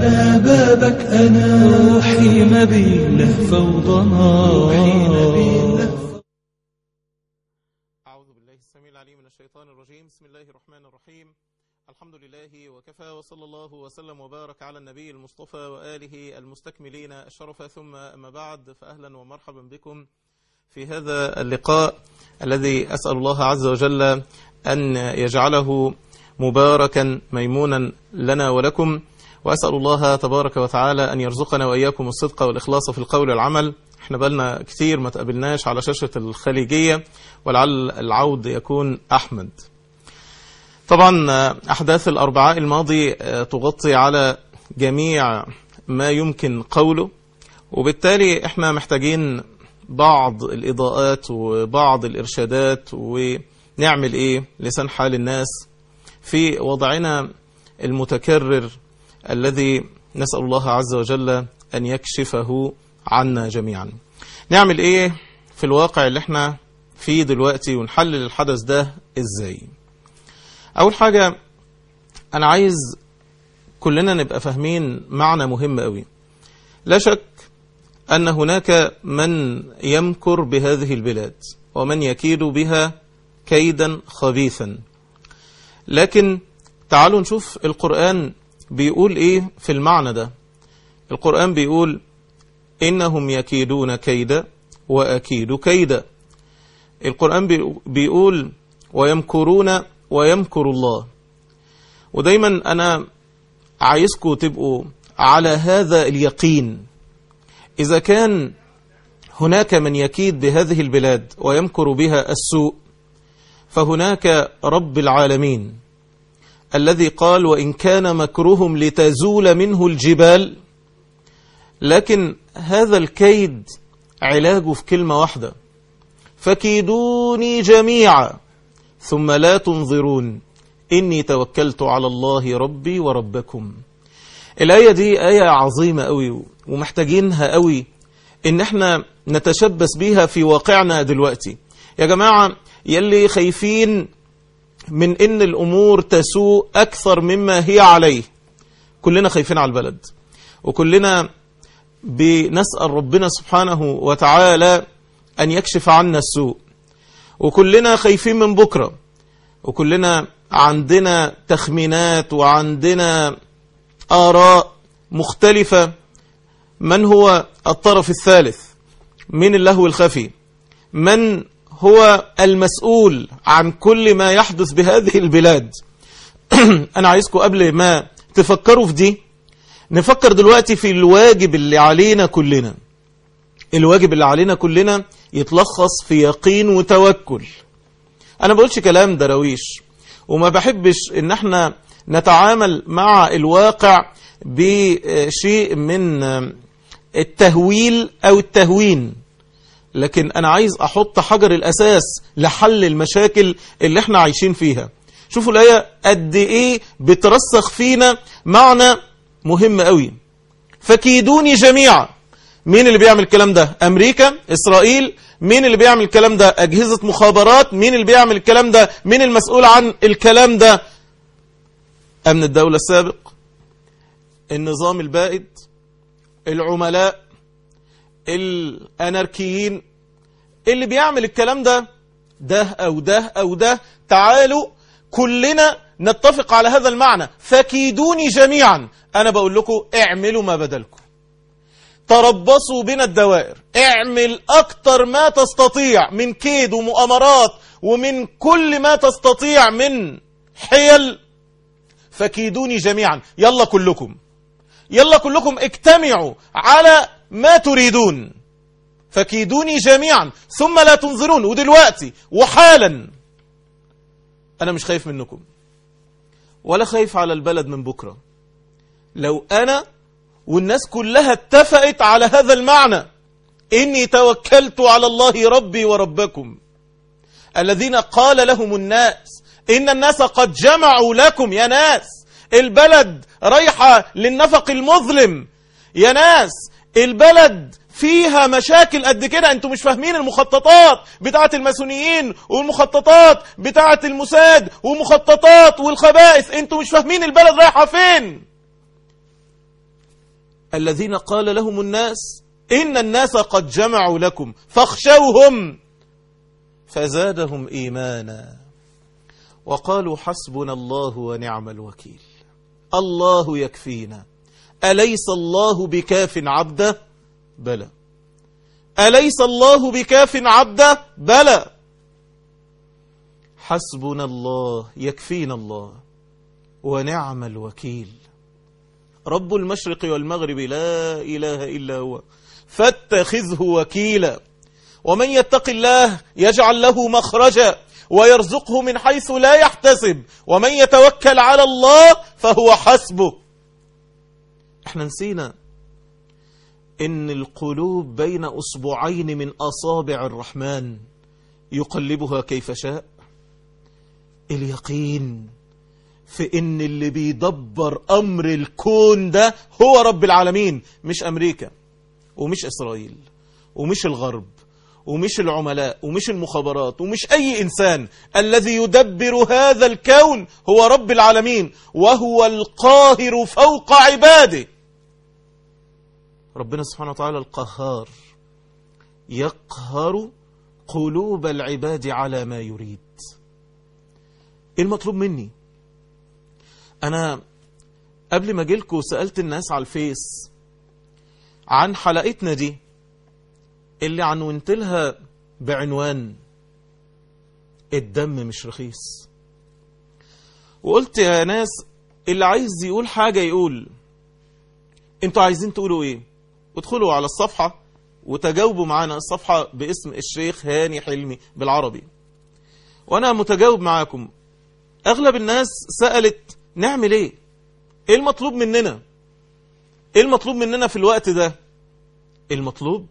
أنا بابك أنا روحي نبيله فوضنا. أعوذ بالله السميع العليم من الشيطان الرجيم. بسم الله الرحمن الرحيم. الحمد لله وكفى وصلى الله وسلم وبارك على النبي المصطفى وآله المستكملين. الشرف ثم أما بعد فأهلا ومرحبا بكم في هذا اللقاء الذي أسأل الله عز وجل أن يجعله مباركا ميمونا لنا ولكم. وأسأل الله تبارك وتعالى أن يرزقنا وإياكم الصدق والإخلاص في القول والعمل. إحنا بقالنا كتير ما تقابلناش على شاشة الخليجية ولعل العود يكون أحمد. طبعا أحداث الأربعاء الماضي تغطي على جميع ما يمكن قوله. وبالتالي إحنا محتاجين بعض الإضاءات وبعض الإرشادات ونعمل إيه؟ لسان حال الناس. في وضعنا المتكرر الذي نسأل الله عز وجل أن يكشفه عنا جميعا. نعمل إيه في الواقع اللي إحنا فيه دلوقتي ونحلل الحدث ده إزاي؟ أول حاجة أنا عايز كلنا نبقى فاهمين معنى مهم قوي لا شك أن هناك من يمكر بهذه البلاد ومن يكيد بها كيدا خبيثا. لكن تعالوا نشوف القرآن بيقول إيه في المعنى ده؟ القرآن بيقول إنهم يكيدون كيدا وأكيد كيدا. القرآن بيقول ويمكرون ويمكر الله. ودايما أنا عايزكم تبقوا على هذا اليقين. إذا كان هناك من يكيد بهذه البلاد ويمكر بها السوء فهناك رب العالمين. الذي قال وإن كان مكرهم لتزول منه الجبال لكن هذا الكيد علاجه في كلمة واحدة. فكيدوني جميعا ثم لا تنظرون. إني توكلت على الله ربي وربكم. الآية دي آية عظيمة قوي ومحتاجينها قوي إن إحنا نتشبث بيها في واقعنا دلوقتي. يا جماعة يلي خايفين من إن الأمور تسوء أكثر مما هي عليه. كلنا خايفين على البلد. وكلنا بنسأل ربنا سبحانه وتعالى أن يكشف عنا السوء. وكلنا خايفين من بكرة. وكلنا عندنا تخمينات وعندنا آراء مختلفة. من هو الطرف الثالث؟ من اللهو الخفي. من هو المسؤول عن كل ما يحدث بهذه البلاد. أنا عايزكم قبل ما تفكروا في دي نفكر دلوقتي في الواجب اللي علينا كلنا. الواجب اللي علينا كلنا يتلخص في يقين وتوكل. أنا بقولش كلام درويش وما بحبش إن إحنا نتعامل مع الواقع بشيء من التهويل أو التهوين. لكن أنا عايز أحط حجر الأساس لحل المشاكل اللي إحنا عايشين فيها. شوفوا الآية قد إيه بترسخ فينا معنى مهم قوي. فكيدوني جميعا. مين اللي بيعمل الكلام ده؟ أمريكا إسرائيل. مين اللي بيعمل الكلام ده؟ أجهزة مخابرات. مين اللي بيعمل الكلام ده؟ مين المسؤول عن الكلام ده؟ أمن الدولة السابق النظام البائد العملاء الأناركيين. اللي بيعمل الكلام ده ده أو ده أو ده تعالوا كلنا نتفق على هذا المعنى. فكيدوني جميعا. أنا بقول لكم اعملوا ما بدلكم. تربصوا بنا الدوائر. اعمل أكتر ما تستطيع من كيد ومؤامرات ومن كل ما تستطيع من حيل. فكيدوني جميعا. يلا كلكم. يلا كلكم اجتمعوا على ما تريدون؟ فكيدوني جميعا. ثم لا تنظرون. ودلوقتي وحالا. أنا مش خايف منكم. ولا خايف على البلد من بكرة. لو أنا والناس كلها اتفقت على هذا المعنى إني توكلت على الله ربي وربكم. الذين قال لهم الناس إن الناس قد جمعوا لكم. يا ناس البلد رايحة للنفق المظلم. يا ناس البلد فيها مشاكل قد كده. أنتوا مش فاهمين المخططات بتاعة الماسونيين والمخططات بتاعة الموساد ومخططات والخبائث. أنتوا مش فاهمين البلد رايحة فين. الذين قال لهم الناس إن الناس قد جمعوا لكم فاخشوهم فزادهم إيمانا. وقالوا حسبنا الله ونعم الوكيل. الله يكفينا. أليس الله بكاف عبده؟ بلى. أليس الله بكاف عبده؟ بلى. حسبنا الله يكفينا الله ونعم الوكيل. رب المشرق والمغرب لا إله إلا هو فاتخذه وكيلا. ومن يتق الله يجعل له مخرجا ويرزقه من حيث لا يحتسب. ومن يتوكل على الله فهو حسبه. إحنا نسينا إن القلوب بين أصبعين من أصابع الرحمن يقلبها كيف شاء. اليقين في إن اللي بيدبر أمر الكون ده هو رب العالمين مش أمريكا ومش إسرائيل ومش الغرب ومش العملاء ومش المخابرات ومش أي إنسان الذي يدبر هذا الكون هو رب العالمين وهو القاهر فوق عباده. ربنا سبحانه وتعالى القهار يقهر قلوب العباد على ما يريد. إيه المطلوب مني؟ أنا قبل ما اجيلكوا سألت الناس على الفيس عن حلقتنا دي اللي عنونت لها بعنوان الدم مش رخيص. وقلت يا ناس اللي عايز يقول حاجة يقول. أنتوا عايزين تقولوا إيه؟ ادخلوا على الصفحة وتجاوبوا معانا. الصفحة باسم الشيخ هاني حلمي بالعربي. وأنا متجاوب معاكم. أغلب الناس سألت نعمل إيه؟ إيه المطلوب مننا؟ إيه المطلوب مننا في الوقت ده؟ المطلوب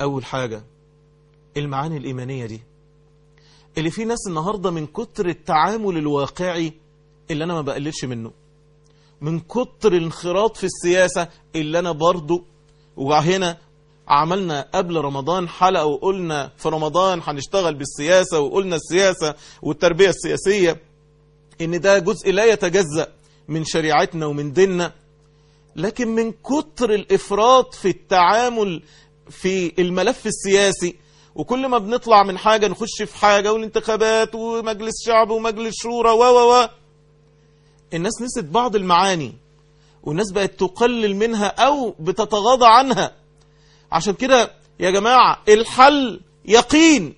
أول حاجة المعاني الإيمانية دي. اللي في ناس النهاردة من كتر التعامل الواقعي اللي أنا ما بقللش منه من كتر الانخراط في السياسة اللي أنا برضو وهنا عملنا قبل رمضان حلقة وقلنا في رمضان هنشتغل بالسياسة وقلنا السياسة والتربية السياسية إن ده جزء لا يتجزأ من شريعتنا ومن ديننا لكن من كتر الإفراط في التعامل في الملف السياسي وكل ما بنطلع من حاجة نخش في حاجة والانتخابات ومجلس شعب ومجلس شورى و و و الناس نسيت بعض المعاني. والناس بقت تقلل منها أو بتتغاضى عنها. عشان كده يا جماعة الحل يقين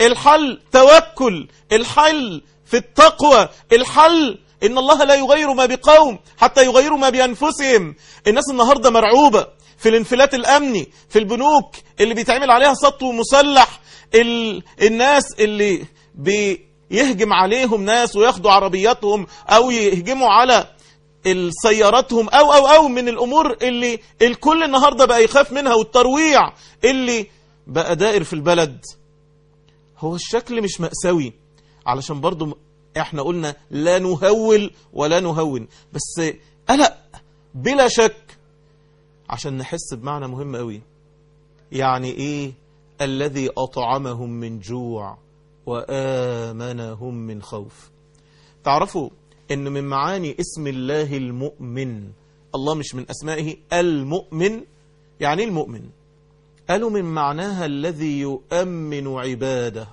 الحل توكل الحل في التقوى الحل إن الله لا يغير ما بقوم حتى يغيروا ما بأنفسهم. الناس النهاردة مرعوبة في الانفلات الأمني في البنوك اللي بيتعمل عليها سطو مسلح. ال... الناس اللي بيهجم عليهم ناس وياخدوا عربياتهم أو يهجموا على سياراتهم أو أو أو من الأمور اللي الكل النهاردة بقى يخاف منها والترويع اللي بقى دائر في البلد. هو الشكل مش مأساوي علشان برضو إحنا قلنا لا نهول ولا نهون. بس قلق بلا شك عشان نحس بمعنى مهم قوي يعني إيه؟ الذي أطعمهم من جوع وآمنهم من خوف. تعرفوا ان من معاني اسم الله المؤمن. الله مش من أسمائه المؤمن. يعني المؤمن؟ قالوا من معناها الذي يؤمن عباده.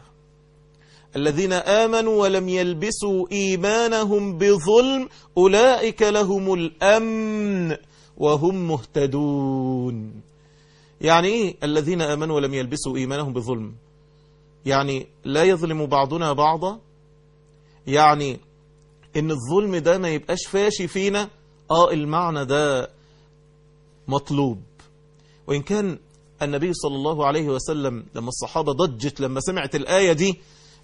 الذين آمنوا ولم يلبسوا إيمانهم بظلم أولئك لهم الأمن وهم مهتدون. يعني إيه الذين آمنوا ولم يلبسوا إيمانهم بظلم؟ يعني لا يظلم بعضنا بعضا؟ يعني إن الظلم ده ما يبقاش فاشي فينا آه المعنى ده مطلوب. وإن كان النبي صلى الله عليه وسلم لما الصحابة ضجت لما سمعت الآية دي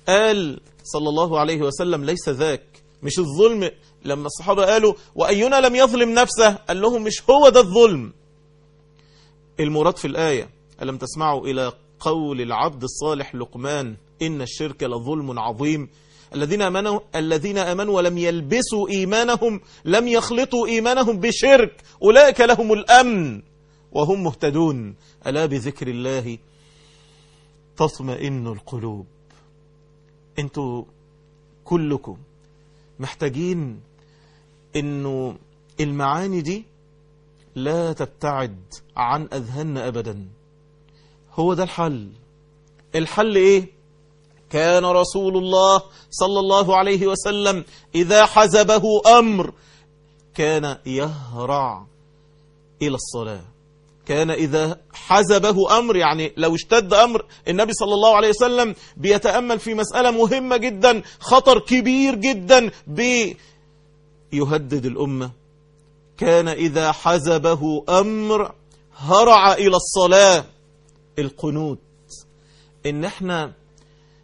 قال صلى الله عليه وسلم ليس ذاك مش الظلم. لما الصحابة قالوا وأينا لم يظلم نفسه؟ قال لهم مش هو ده الظلم. المراد في الآية ألم تسمعوا إلى قول العبد الصالح لقمان إن الشرك لظلم عظيم. الذين آمنوا, الذين آمنوا ولم يلبسوا إيمانهم لم يخلطوا إيمانهم بشرك. أولئك لهم الأمن وهم مهتدون. ألا بذكر الله تطمئن القلوب؟ أنتوا كلكم محتاجين إنه المعاني دي لا تبتعد عن أذهاننا أبدا. هو ده الحل. الحل إيه؟ كان رسول الله صلى الله عليه وسلم إذا حزبه أمر كان يهرع إلى الصلاة. كان إذا حزبه أمر يعني لو اشتد أمر النبي صلى الله عليه وسلم بيتأمل في مسألة مهمة جدا خطر كبير جدا بيهدد الأمة. كان إذا حزبه أمر هرع إلى الصلاة. القنوت. إن إحنا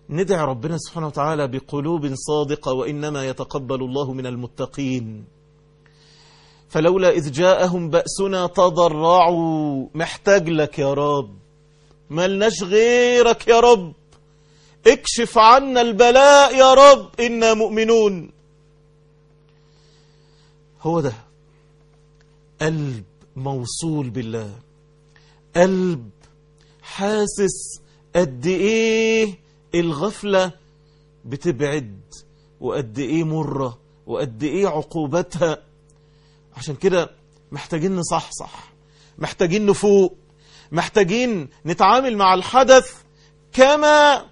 ندعي ربنا سبحانه وتعالى بقلوب صادقة وإنما يتقبل الله من المتقين. فلولا إذ جاءهم بأسنا تضرعوا. محتاج لك يا رب. ملناش غيرك يا رب. اكشف عنا البلاء يا رب. إنا مؤمنون. هو ده. قلب موصول بالله. قلب حاسس قد إيه الغفلة بتبعد وقد إيه مرة وقد إيه عقوبتها. عشان كده محتاجين نصحصح محتاجين نفوق محتاجين نتعامل مع الحدث كما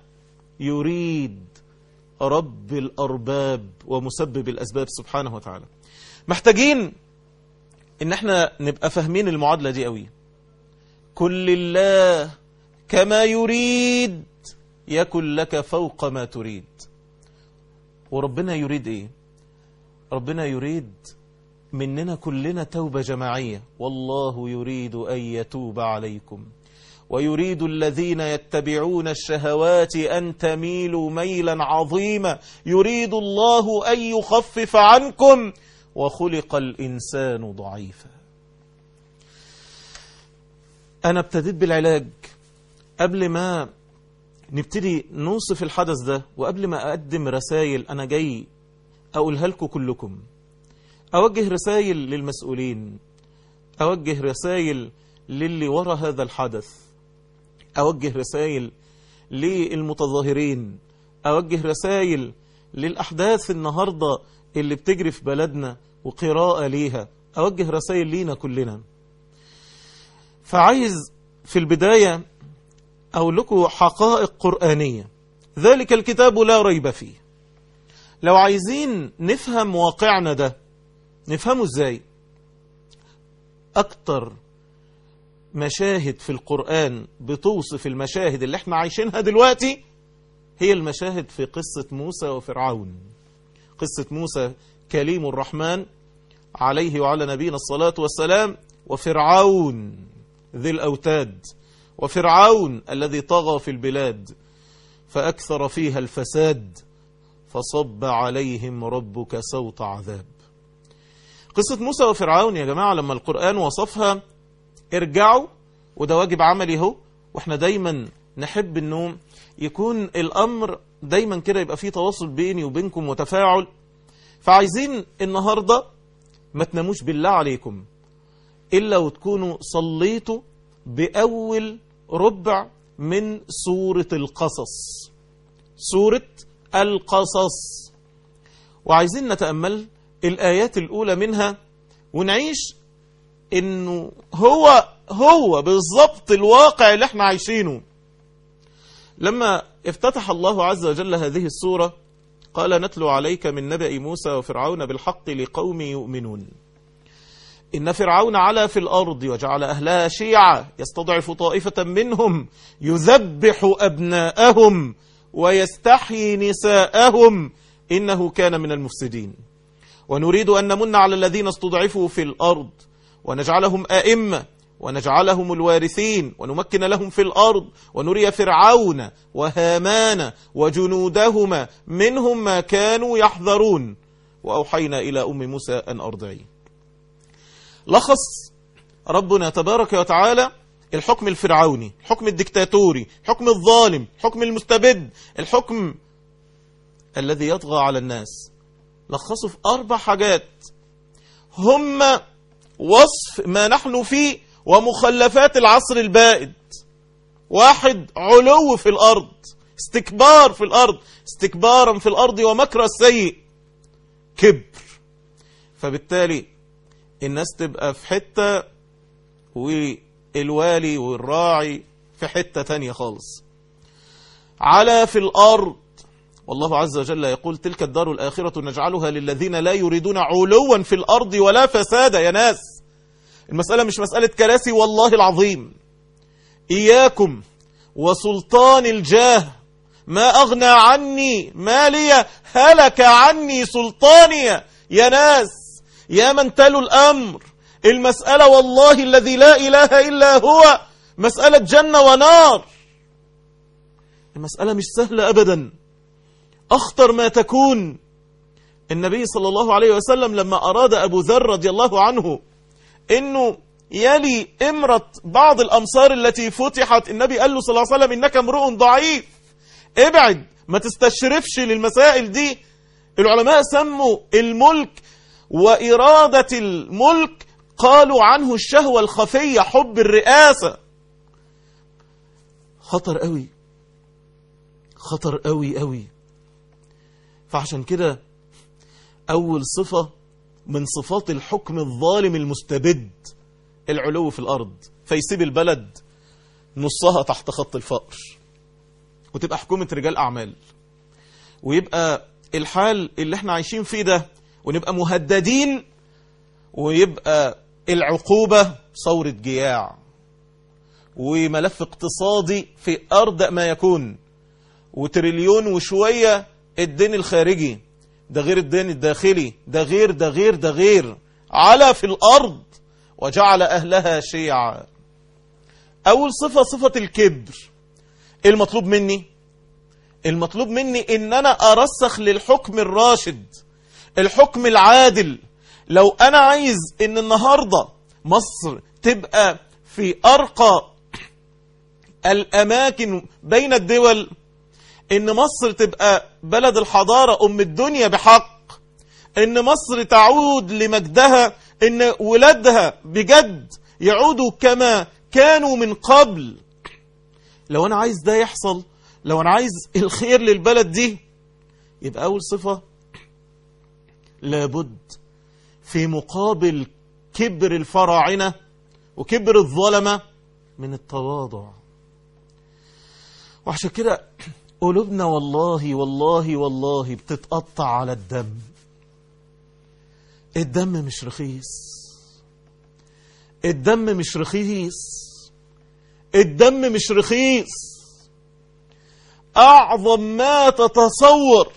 يريد رب الأرباب ومسبب الأسباب سبحانه وتعالى. محتاجين إن إحنا نبقى فاهمين المعادلة دي قوي. كل الله كما يريد يكن لك فوق ما تريد. وربنا يريد إيه؟ ربنا يريد مننا كلنا توبة جماعية. والله يريد أن يتوب عليكم. ويريد الذين يتبعون الشهوات أن تميلوا ميلا عظيما. يريد الله أن يخفف عنكم. وخلق الإنسان ضعيفا. أنا ابتديت بالعلاج قبل ما نبتدي نوصف الحدث ده وقبل ما أقدم رسائل أنا جاي أقولها لكم كلكم. أوجه رسائل للمسؤولين. أوجه رسائل للي ورا هذا الحدث. أوجه رسائل للمتظاهرين. أوجه رسائل للأحداث النهاردة اللي بتجري في بلدنا وقراءة ليها. أوجه رسائل لينا كلنا. فعايز في البداية لكم حقائق قرآنية. ذلك الكتاب لا ريب فيه. لو عايزين نفهم واقعنا ده نفهمه إزاي؟ أكتر مشاهد في القرآن بتوصف المشاهد اللي إحنا عايشينها دلوقتي هي المشاهد في قصة موسى وفرعون. قصة موسى كليم الرحمن عليه وعلى نبينا الصلاة والسلام وفرعون ذي الأوتاد. وفرعون الذي طغى في البلاد فأكثر فيها الفساد فصب عليهم ربك سوط عذاب. قصة موسى وفرعون يا جماعة لما القرآن وصفها ارجعوا وده واجب عملي هو وإحنا دايما نحب إنه يكون الأمر دايما كده يبقى فيه تواصل بيني وبينكم وتفاعل. فعايزين النهاردة ما تناموش بالله عليكم إلا وتكونوا صليتوا بأول ربع من سورة القصص. سورة القصص. وعايزين نتأمل الآيات الأولى منها ونعيش إنه هو هو بالضبط الواقع اللي إحنا عايشينه. لما افتتح الله عز وجل هذه السورة قال نتلو عليك من نبأ موسى وفرعون بالحق لقوم يؤمنون. إن فرعون علا في الأرض وجعل أهلها شيعا يستضعف طائفة منهم يذبح أبناءهم ويستحيي نساءهم. إنه كان من المفسدين. ونريد أن نمن على الذين استضعفوا في الأرض ونجعلهم أئمة ونجعلهم الوارثين ونمكن لهم في الأرض ونري فرعون وهامان وجنودهما منهم ما كانوا يحذرون. وأوحينا إلى أم موسى أن أرضعيه لخص ربنا تبارك وتعالى الحكم الفرعوني الحكم الدكتاتوري الحكم الظالم الحكم المستبد الحكم الذي يطغى على الناس. لخصه في أربع حاجات. هم وصف ما نحن فيه ومخلفات العصر البائد. واحد علو في الأرض استكبار في الأرض استكبارا في الأرض ومكر السيء كبر. فبالتالي الناس تبقى في حتة والوالي والراعي في حتة تانية خالص. على في الأرض والله عز وجل يقول تلك الدار الآخرة نجعلها للذين لا يريدون علوا في الأرض ولا فسادا يا ناس المسألة مش مسألة كراسي والله العظيم. إياكم وسلطان الجاه ما أغنى عني مالية هلك عني سلطانية يا ناس يا من تلوا الأمر. المسألة والله الذي لا إله إلا هو. مسألة جنة ونار. المسألة مش سهلة أبدا. أخطر ما تكون. النبي صلى الله عليه وسلم لما أراد أبو ذر رضي الله عنه أنه يلي إمرة بعض الأمصار التي فتحت النبي قال له صلى الله عليه وسلم إنك امرؤ ضعيف. ابعد ما تستشرفش للمسائل دي. العلماء سموا الملك وإرادة الملك قالوا عنه الشهوة الخفية حب الرئاسة. خطر قوي خطر قوي قوي فعشان كده أول صفة من صفات الحكم الظالم المستبد العلو في الأرض فيسيب البلد نصها تحت خط الفقر. وتبقى حكومة رجال أعمال. ويبقى الحال اللي إحنا عايشين فيه ده ونبقى مهددين ويبقى العقوبة ثورة جياع وملف اقتصادي في أردأ ما يكون وتريليون وشوية الدين الخارجي ده غير الدين الداخلي ده غير ده غير ده غير على في الأرض وجعل أهلها شيعا. أول صفة صفة الكبر. المطلوب مني المطلوب مني إن أنا أرسخ للحكم الراشد. الحكم العادل. لو أنا عايز إن النهاردة مصر تبقى في أرقى الأماكن بين الدول إن مصر تبقى بلد الحضارة أم الدنيا بحق إن مصر تعود لمجدها إن ولادها بجد يعودوا كما كانوا من قبل. لو أنا عايز ده يحصل لو أنا عايز الخير للبلد دي يبقى أول صفة لابد في مقابل كبر الفراعنة وكبر الظلمة من التواضع. وعشان كده قلوبنا والله والله والله بتتقطع على الدم. الدم مش رخيص. الدم مش رخيص. الدم مش رخيص. أعظم ما تتصور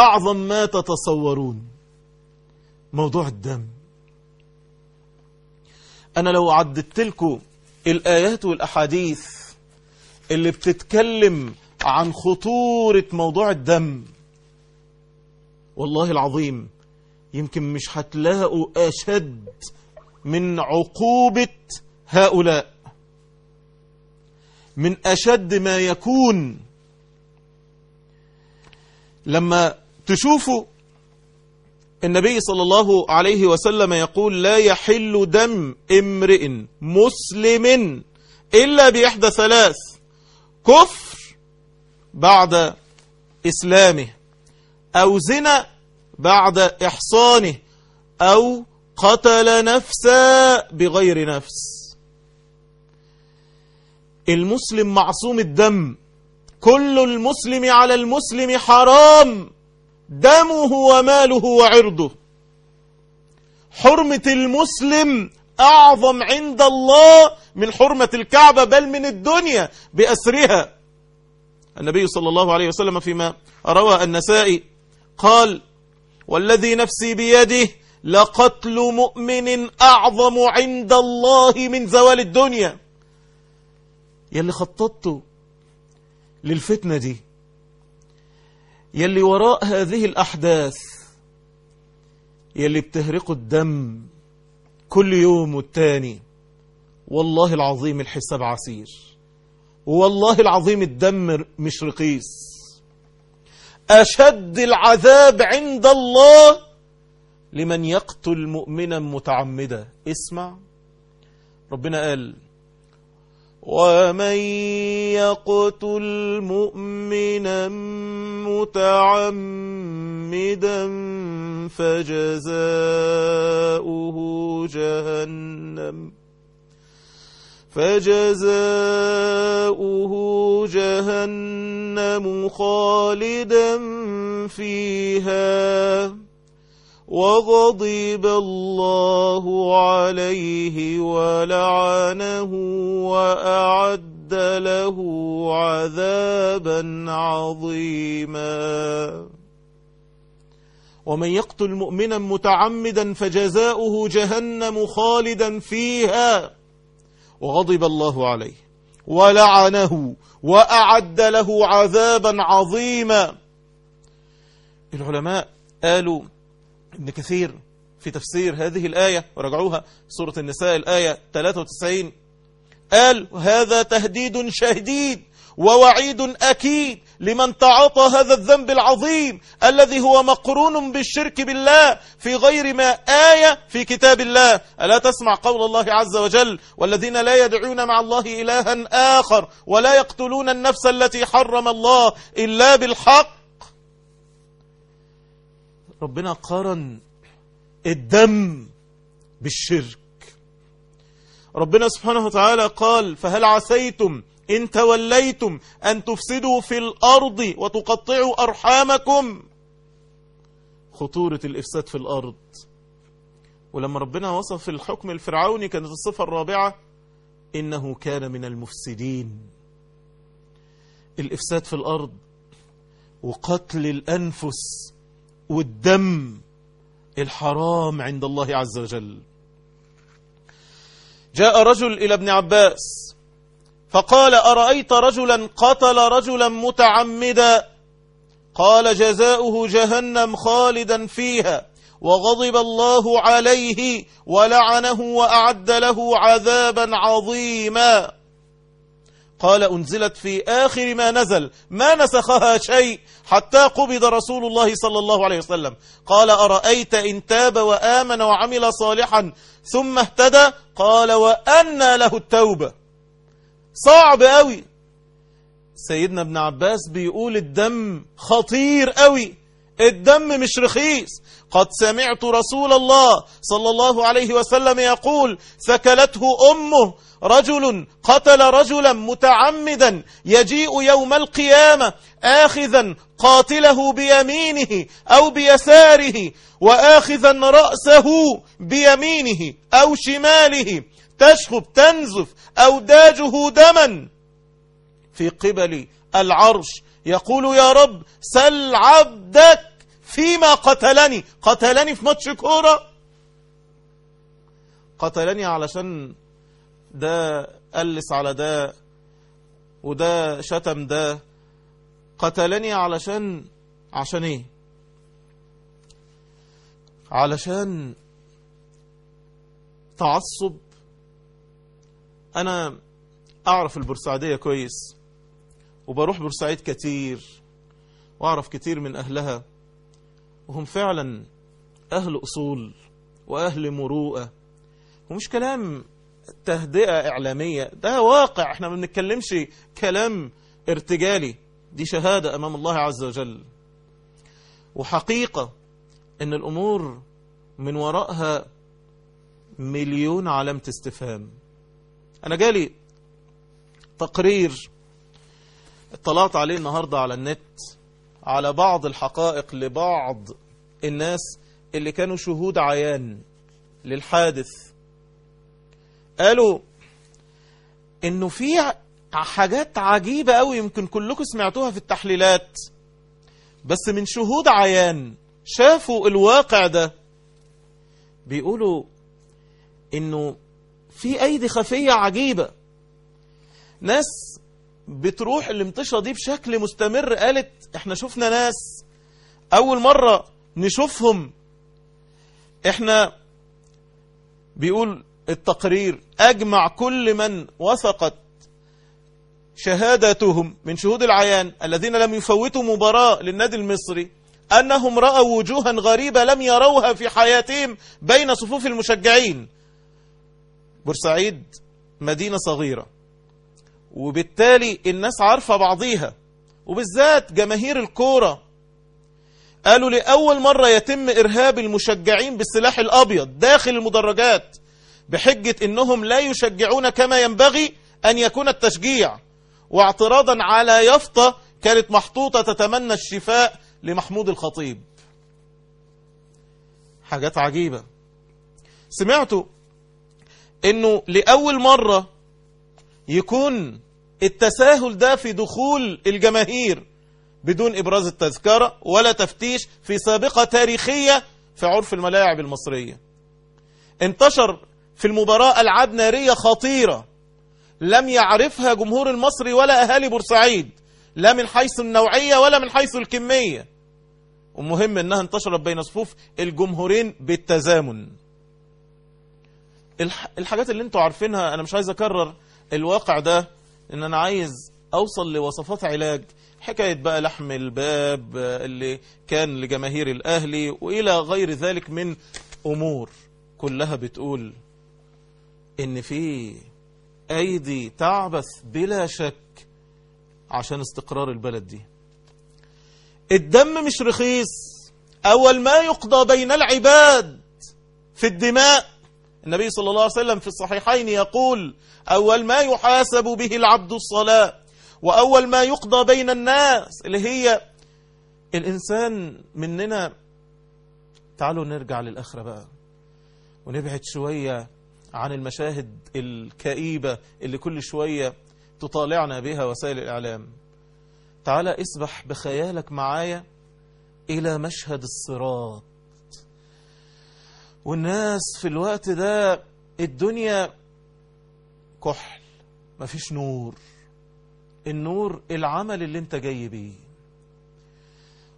أعظم ما تتصورون. موضوع الدم. أنا لو عددت لكم الآيات والأحاديث اللي بتتكلم عن خطورة موضوع الدم والله العظيم يمكن مش هتلاقوا أشد من عقوبة هؤلاء. من أشد ما يكون. لما تشوفوا النبي صلى الله عليه وسلم يقول لا يحل دم امرئ مسلم إلا بإحدى ثلاث كفر بعد إسلامه أو زنا بعد إحصانه أو قتل نفسا بغير نفس. المسلم معصوم الدم كل المسلم على المسلم حرام. دمه وماله وعرضه. حرمة المسلم أعظم عند الله من حرمة الكعبة بل من الدنيا بأسرها. النبي صلى الله عليه وسلم فيما روى النسائي قال والذي نفسي بيده لقتل مؤمن أعظم عند الله من زوال الدنيا. يلي خططته للفتنة دي يلي وراء هذه الأحداث يلي بتهرقوا الدم كل يوم والتاني. والله العظيم الحساب عسير والله العظيم الدم مش رقيس أشد العذاب عند الله لمن يقتل مؤمنا متعمدا. اسمع. ربنا قال ومن يقتل مؤمنا متعمدا فجزاؤه جهنم فجزاؤه جهنم خالدا فيها وغضب الله عليه ولعنه وأعد له عذابا عظيما. ومن يقتل مؤمنا متعمدا فجزاؤه جهنم خالدا فيها. وغضب الله عليه ولعنه وأعد له عذابا عظيما. العلماء قالوا ابن كثير في تفسير هذه الآية ورجعوها سورة النساء الآية 93 قال هذا تهديد شديد ووعيد أكيد لمن تعاطى هذا الذنب العظيم الذي هو مقرون بالشرك بالله في غير ما آية في كتاب الله. ألا تسمع قول الله عز وجل والذين لا يدعون مع الله إلها آخر ولا يقتلون النفس التي حرم الله إلا بالحق ربنا قارن الدم بالشرك. ربنا سبحانه وتعالى قال فهل عسيتم إن توليتم أن تفسدوا في الأرض وتقطعوا أرحامكم؟ خطورة الإفساد في الأرض. ولما ربنا وصف الحكم الفرعوني كانت الصفة الرابعة إنه كان من المفسدين. الإفساد في الأرض وقتل الأنفس والدم الحرام عند الله عز وجل. جاء رجل إلى ابن عباس فقال أرأيت رجلا قتل رجلا متعمدا؟ قال جزاؤه جهنم خالدا فيها وغضب الله عليه ولعنه وأعد له عذابا عظيما. قال أنزلت في آخر ما نزل ما نسخها شيء حتى قبض رسول الله صلى الله عليه وسلم. قال أرأيت إن تاب وآمن وعمل صالحا ثم اهتدى؟ قال وأنى له التوبة. صعب قوي سيدنا ابن عباس بيقول الدم خطير قوي الدم مش رخيص. قد سمعت رسول الله صلى الله عليه وسلم يقول ثكلته أمه رجل قتل رجلا متعمدا يجيء يوم القيامة آخذا قاتله بيمينه أو بيساره وآخذا رأسه بيمينه أو شماله تشخب تنزف أوداجه دما. في قبل العرش يقول يا رب سل عبدك فيما قتلني. قتلني في ماتش كورة. قتلني علشان ده قلس على ده وده شتم ده قتلني علشان عشان إيه؟ علشان تعصب. أنا أعرف البورسعيدية كويس وبروح بورسعيد كتير وأعرف كتير من أهلها وهم فعلا أهل أصول وأهل مروءة ومش كلام تهدئة إعلامية. ده واقع. إحنا ما بنتكلمش كلام ارتجالي. دي شهادة أمام الله عز وجل. وحقيقة إن الأمور من وراءها مليون علامة استفهام أنا جالي تقرير اطلعت عليه النهاردة على النت على بعض الحقائق لبعض الناس اللي كانوا شهود عيان للحادث قالوا إنه في حاجات عجيبة قوي يمكن كلكم سمعتوها في التحليلات. بس من شهود عيان شافوا الواقع ده. بيقولوا إنه في أيدي خفية عجيبة. ناس بتروح الامتشة دي بشكل مستمر. قالت إحنا شفنا ناس. أول مرة نشوفهم. إحنا بيقول التقرير. أجمع كل من وثقت شهادتهم من شهود العيان الذين لم يفوتوا مباراة للنادي المصري أنهم رأوا وجوها غريبة لم يروها في حياتهم بين صفوف المشجعين. بورسعيد مدينة صغيرة وبالتالي الناس عارفة بعضيها وبالذات جماهير الكورة. قالوا لأول مرة يتم إرهاب المشجعين بالسلاح الأبيض داخل المدرجات. بحجة إنهم لا يشجعون كما ينبغي أن يكون التشجيع. واعتراضا على يافطة كانت محطوطة تتمنى الشفاء لمحمود الخطيب. حاجات عجيبة. سمعتوا إنه لأول مرة يكون التساهل ده في دخول الجماهير بدون إبراز التذكرة ولا تفتيش في سابقة تاريخية في عرف الملاعب المصرية. انتشر في المباراة ألعاب نارية خطيرة. لم يعرفها جمهور المصري ولا أهالي بورسعيد لا من حيث النوعية ولا من حيث الكمية. ومهم أنها انتشرت بين صفوف الجمهورين بالتزامن. الحاجات اللي أنتوا عارفينها أنا مش عايز أكرر الواقع ده إن أنا عايز أوصل لوصفات علاج. حكاية بقى لحم الباب اللي كان لجماهير الأهلي وإلى غير ذلك من أمور. كلها بتقول إن في أيدي تعبث بلا شك عشان استقرار البلد دي. الدم مش رخيص. أول ما يقضى بين العباد في الدماء النبي صلى الله عليه وسلم في الصحيحين يقول أول ما يحاسب به العبد الصلاة وأول ما يقضى بين الناس اللي هي الإنسان مننا. تعالوا نرجع للآخرة بقى ونبعد شوية عن المشاهد الكئيبة اللي كل شوية تطالعنا بها وسائل الإعلام. تعالى اسبح بخيالك معايا إلى مشهد الصراط. والناس في الوقت ده الدنيا كحل مفيش نور. النور العمل اللي انت جاي بيه.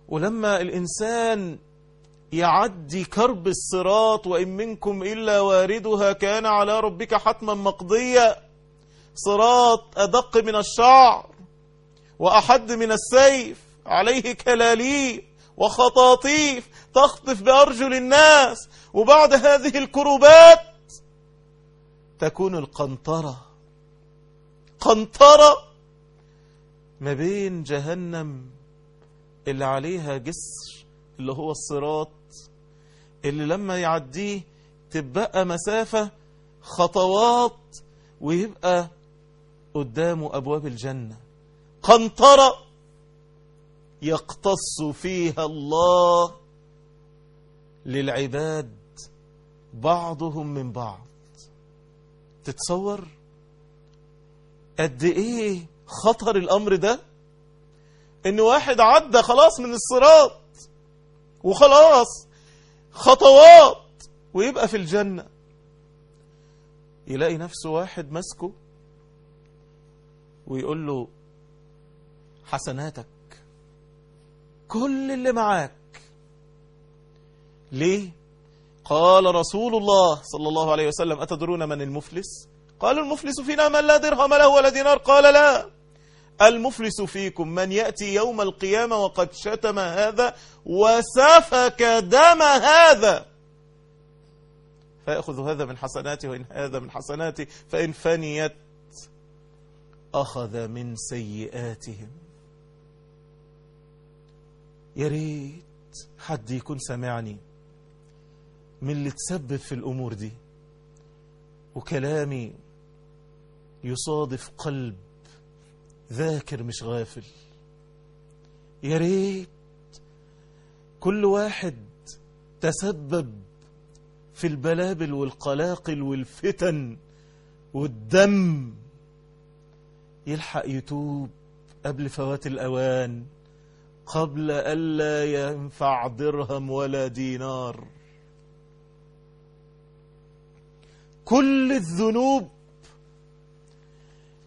ولما الإنسان يعدي كرب الصراط وإن منكم إلا واردها كان على ربك حتما مقضيا صراط أدق من الشعر وأحد من السيف عليه كلاليب وخطاطيف تخطف بأرجل الناس وبعد هذه الكربات تكون القنطرة. قنطرة ما بين جهنم اللي عليها جسر اللي هو الصراط اللي لما يعديه تبقى مسافة خطوات ويبقى قدامه أبواب الجنة. قنطرة يقتص فيها الله للعباد بعضهم من بعض. تتصور؟ قد إيه خطر الأمر ده؟ إن واحد عدى خلاص من الصراط. وخلاص خطوات ويبقى في الجنة. يلاقي نفسه واحد مسكه ويقول له حسناتك كل اللي معاك. ليه؟ قال رسول الله صلى الله عليه وسلم أتدرون من المفلس؟ قال المفلس فينا من لا درهم له ولا دينار. قال لا. المفلس فيكم من يأتي يوم القيامة وقد شتم هذا وسفك دم هذا. فيأخذ هذا من حسناته وإن هذا من حسناته فإن فنيت أخذ من سيئاتهم. يا ريت حد يكون سمعني من اللي تسبب في الأمور دي. وكلامي يصادف قلب ذاكر مش غافل. يا ريت كل واحد تسبب في البلابل والقلاقل والفتن والدم. يلحق يتوب قبل فوات الأوان قبل ألا ينفع درهم ولا دينار. كل الذنوب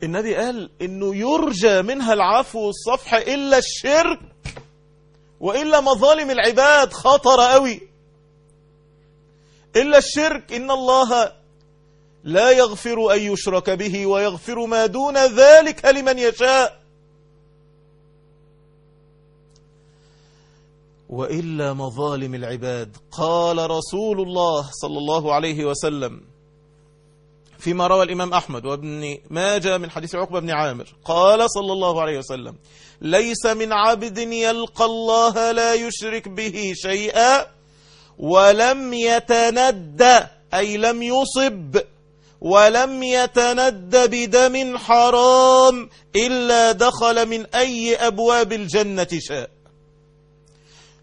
النبي قال إنه يرجى منها العفو والصفح إلا الشرك وإلا مظالم العباد خطر قوي. إلا الشرك إن الله لا يغفر أن يشرك به ويغفر ما دون ذلك لمن يشاء. وإلا مظالم العباد. قال رسول الله صلى الله عليه وسلم فيما روى الإمام أحمد وابن ماجه من حديث عقبة بن عامر. قال صلى الله عليه وسلم ليس من عبد يلقى الله لا يشرك به شيئا ولم يتندى أي لم يصب ولم يتند بدم حرام إلا دخل من أي أبواب الجنة شاء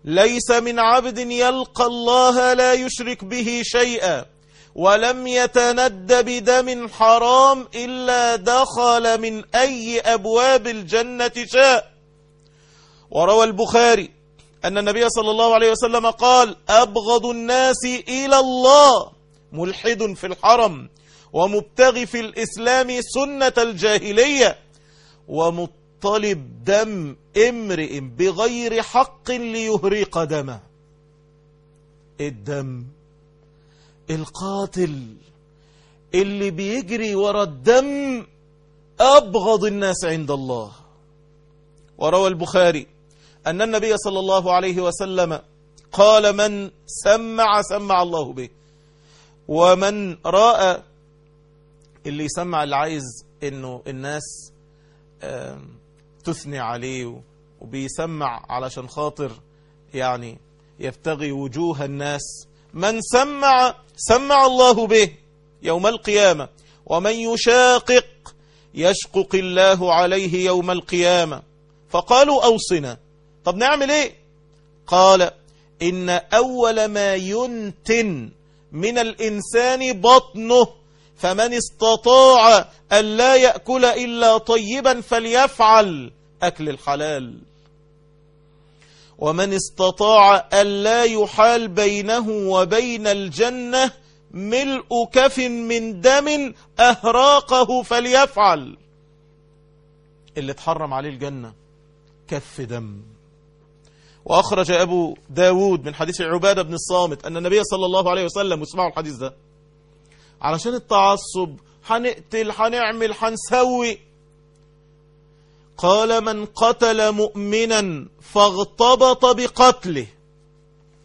ليس من عبد يلقى الله لا يشرك به شيئا ولم يتند بدم حرام إلا دخل من أي أبواب الجنة شاء. وروى البخاري أن النبي صلى الله عليه وسلم قال أبغض الناس إلى الله ملحد في الحرم ومبتغي في الإسلام سنة الجاهلية ومطلب دم امرئ بغير حق ليهرق دمه. الدم القاتل اللي بيجري ورا الدم أبغض الناس عند الله. وروى البخاري أن النبي صلى الله عليه وسلم قال من سمع سمع الله به ومن رأى اللي يسمع اللي عايز إنه الناس تثني عليه وبيسمع علشان خاطر يعني يبتغي وجوه الناس. من سمع سمع الله به يوم القيامة. ومن يشاقق يشقق الله عليه يوم القيامة. فقالوا أوصنا. طب نعمل إيه؟ قال إن أول ما ينتن من الإنسان بطنه فمن استطاع أن لا يأكل إلا طيبا فليفعل أكل الحلال. ومن استطاع أن لا يحال بينه وبين الجنة ملء كف من دم أهراقه فليفعل. اللي اتحرم عليه الجنة كف دم. وأخرج أبو داود من حديث عبادة بن الصامت أن النبي صلى الله عليه وسلم واسمعوا الحديث ده علشان التعصب هنقتل هنعمل هنسوي قال من قتل مؤمنا فاغتبط بقتله.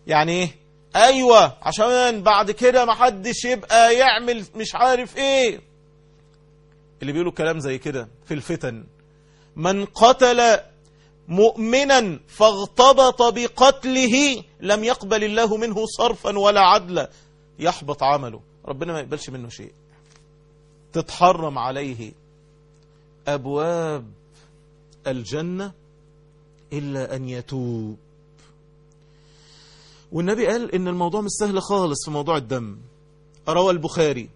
يعني إيه؟ أيوه عشان بعد كده ما حدش يبقى يعمل مش عارف إيه. اللي بيقولوا كلام زي كده في الفتن. من قتل مؤمنا فاغتبط بقتله لم يقبل الله منه صرفا ولا عدلا. يحبط عمله. ربنا ما يقبلش منه شيء. تتحرم عليه أبواب الجنة إلا أن يتوب. والنبي قال إن الموضوع مش سهل خالص في موضوع الدم. روى البخاري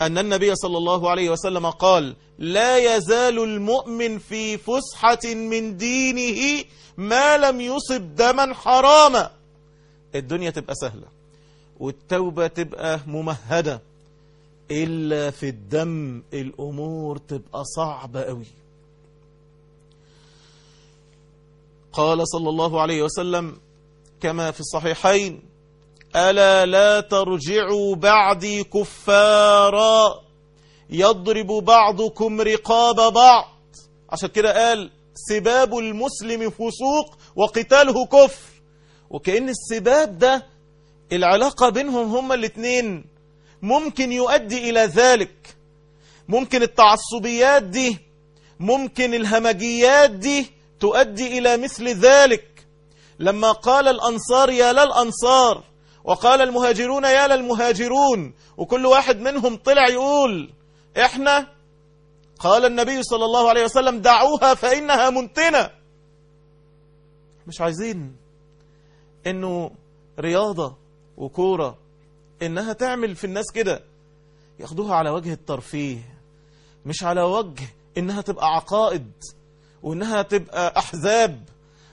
أن النبي صلى الله عليه وسلم قال لا يزال المؤمن في فسحة من دينه ما لم يصب دما حراما. الدنيا تبقى سهلة والتوبة تبقى ممهدة إلا في الدم. الأمور تبقى صعبة قوي قال صلى الله عليه وسلم كما في الصحيحين ألا لا ترجعوا بعدي كفارا يضرب بعضكم رقاب بعض. عشان كده قال سباب المسلم فسوق وقتاله كفر. وكأن السباب ده العلاقة بينهم هما الاثنين ممكن يؤدي إلى ذلك. ممكن التعصبيات دي ممكن الهمجيات دي تؤدي إلى مثل ذلك. لما قال الأنصار يا للأنصار وقال المهاجرون يا للمهاجرون وكل واحد منهم طلع يقول إحنا؟ قال النبي صلى الله عليه وسلم دعوها فإنها منتنة. مش عايزين إنه رياضة وكورة إنها تعمل في الناس كده. ياخدوها على وجه الترفيه مش على وجه إنها تبقى عقائد. وإنها تبقى أحزاب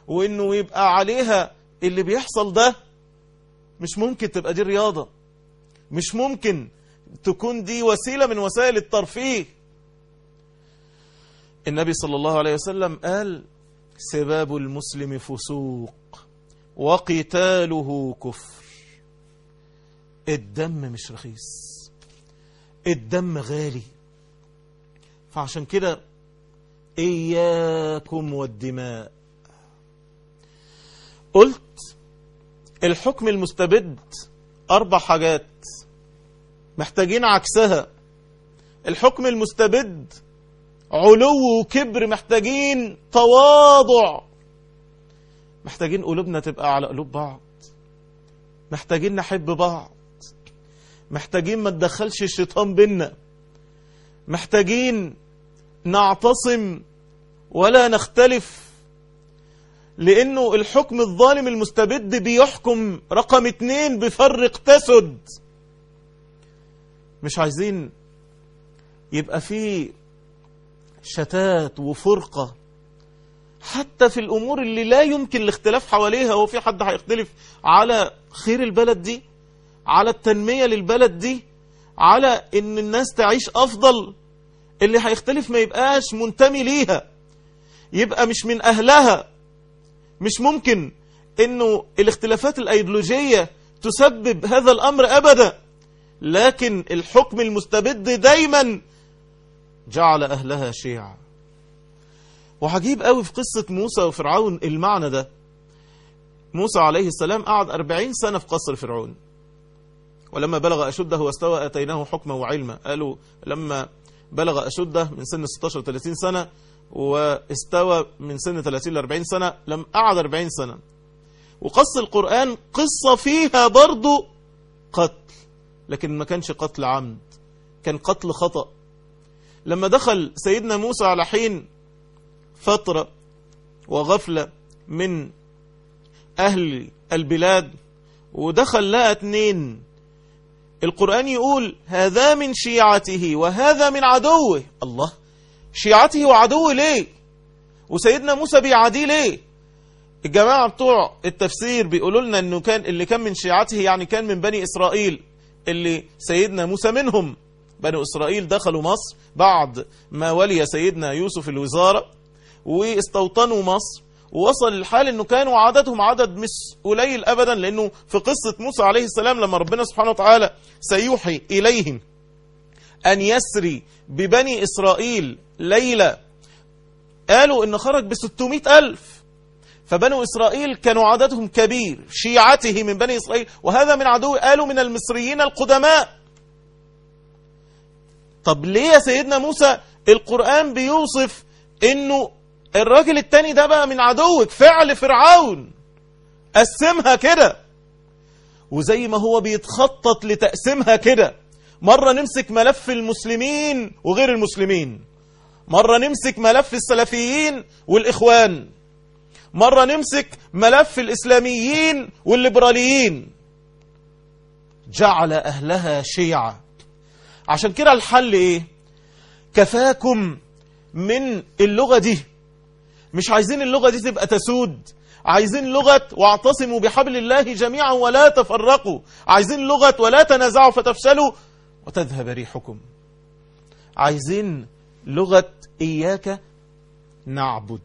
وإنه يبقى عليها اللي بيحصل ده مش ممكن تبقى دي رياضة. مش ممكن تكون دي وسيلة من وسائل الترفيه. النبي صلى الله عليه وسلم قال سباب المسلم فسوق وقتاله كفر. الدم مش رخيص الدم غالي. فعشان كده إياكم والدماء. قلت الحكم المستبد أربع حاجات محتاجين عكسها. الحكم المستبد علو وكبر محتاجين تواضع. محتاجين قلوبنا تبقى على قلوب بعض. محتاجين نحب بعض. محتاجين ما تدخلش الشيطان بينا. محتاجين نعتصم ولا نختلف لأنه الحكم الظالم المستبد بيحكم رقم اتنين بفرق تسد. مش عايزين يبقى في شتات وفرقة. حتى في الأمور اللي لا يمكن الاختلاف حواليها هو في حد هيختلف على خير البلد دي على التنمية للبلد دي على إن الناس تعيش أفضل. اللي هيختلف ما يبقاش منتمي ليها. يبقى مش من أهلها. مش ممكن إنه الاختلافات الأيديولوجية تسبب هذا الأمر أبدا. لكن الحكم المستبد دايما جعل أهلها شيعا. وعجيب قوي في قصة موسى وفرعون المعنى ده. موسى عليه السلام قعد أربعين سنة في قصر فرعون. ولما بلغ أشده واستوى أتيناه حكما وعلما قالوا لما بلغ أشده من سن 16-30 سنة واستوى من سن 30 ل 40 سنة لم قعد 40 سنة. وقص القرآن قصة فيها برضو قتل لكن ما كانش قتل عمد كان قتل خطأ. لما دخل سيدنا موسى على حين فترة وغفلة من أهل البلاد ودخل لقى اتنين القرآن يقول هذا من شيعته وهذا من عدوه. الله. شيعته وعدوه ليه؟ وسيدنا موسى بيعاديه ليه؟ الجماعة بتوع التفسير بيقولوا لنا إنه كان اللي كان من شيعته يعني كان من بني إسرائيل اللي سيدنا موسى منهم. بني إسرائيل دخلوا مصر بعد ما ولي سيدنا يوسف الوزارة واستوطنوا مصر. ووصل الحال إنه كانوا عددهم عدد مش قليل ابدا لأنه في قصة موسى عليه السلام لما ربنا سبحانه وتعالى سيوحي إليهم أن يسري ببني إسرائيل ليلة قالوا ان خرج ب 600 ألف. فبنو إسرائيل كانوا عددهم كبير شيعته من بني إسرائيل وهذا من عدو قالوا من المصريين القدماء. طب ليه يا سيدنا موسى القرآن بيوصف إنه الراجل التاني ده بقى من عدوك فعل فرعون. قسمها كده. وزي ما هو بيتخطط لتقسيمها كده. مرة نمسك ملف المسلمين وغير المسلمين. مرة نمسك ملف السلفيين والإخوان. مرة نمسك ملف الإسلاميين والليبراليين. جعل أهلها شيعة. عشان كده الحل إيه؟ كفاكم من اللغة دي. مش عايزين اللغة دي تبقى تسود. عايزين لغة واعتصموا بحبل الله جميعا ولا تفرقوا. عايزين لغة ولا تنازعوا فتفشلوا. وتذهب ريحكم. عايزين لغة إياك نعبد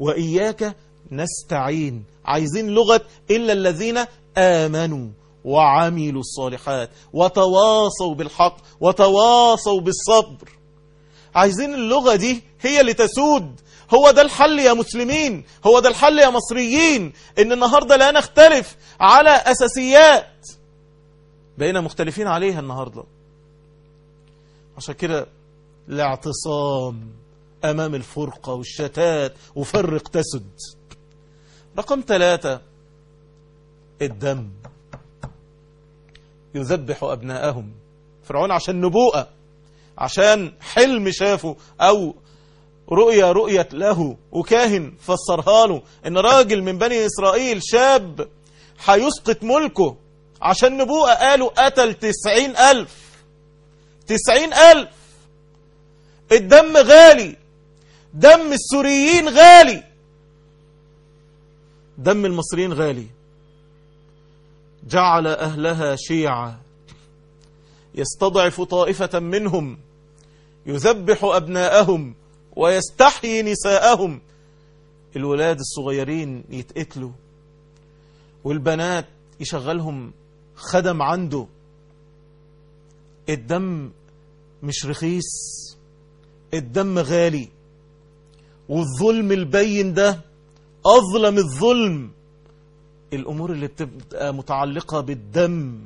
وإياك نستعين. عايزين لغة إلا الذين آمنوا وعملوا الصالحات وتواصوا بالحق وتواصوا بالصبر. عايزين اللغة دي هي اللي تسود. هو ده الحل يا مسلمين هو ده الحل يا مصريين إن النهاردة لا نختلف على أساسيات. بقينا مختلفين عليها النهاردة. عشان كده الاعتصام أمام الفرقة والشتات وفرق تسد. رقم ثلاثة الدم. يذبح أبناءهم. فرعون عشان نبوءة عشان حلم شافه أو رؤية رؤية له وكاهن فسرها له. إن راجل من بني إسرائيل شاب هيسقط ملكه عشان نبوءة قالوا قتل تسعين ألف. تسعين ألف. الدم غالي. دم السوريين غالي. دم المصريين غالي. جعل أهلها شيعة. يستضعف طائفة منهم. يذبح أبناءهم. ويستحيي نساءهم. الولاد الصغيرين يتقتلوا والبنات يشغلهم خدم عنده. الدم مش رخيص الدم غالي. والظلم البين ده أظلم الظلم. الأمور اللي بتبقى متعلقة بالدم.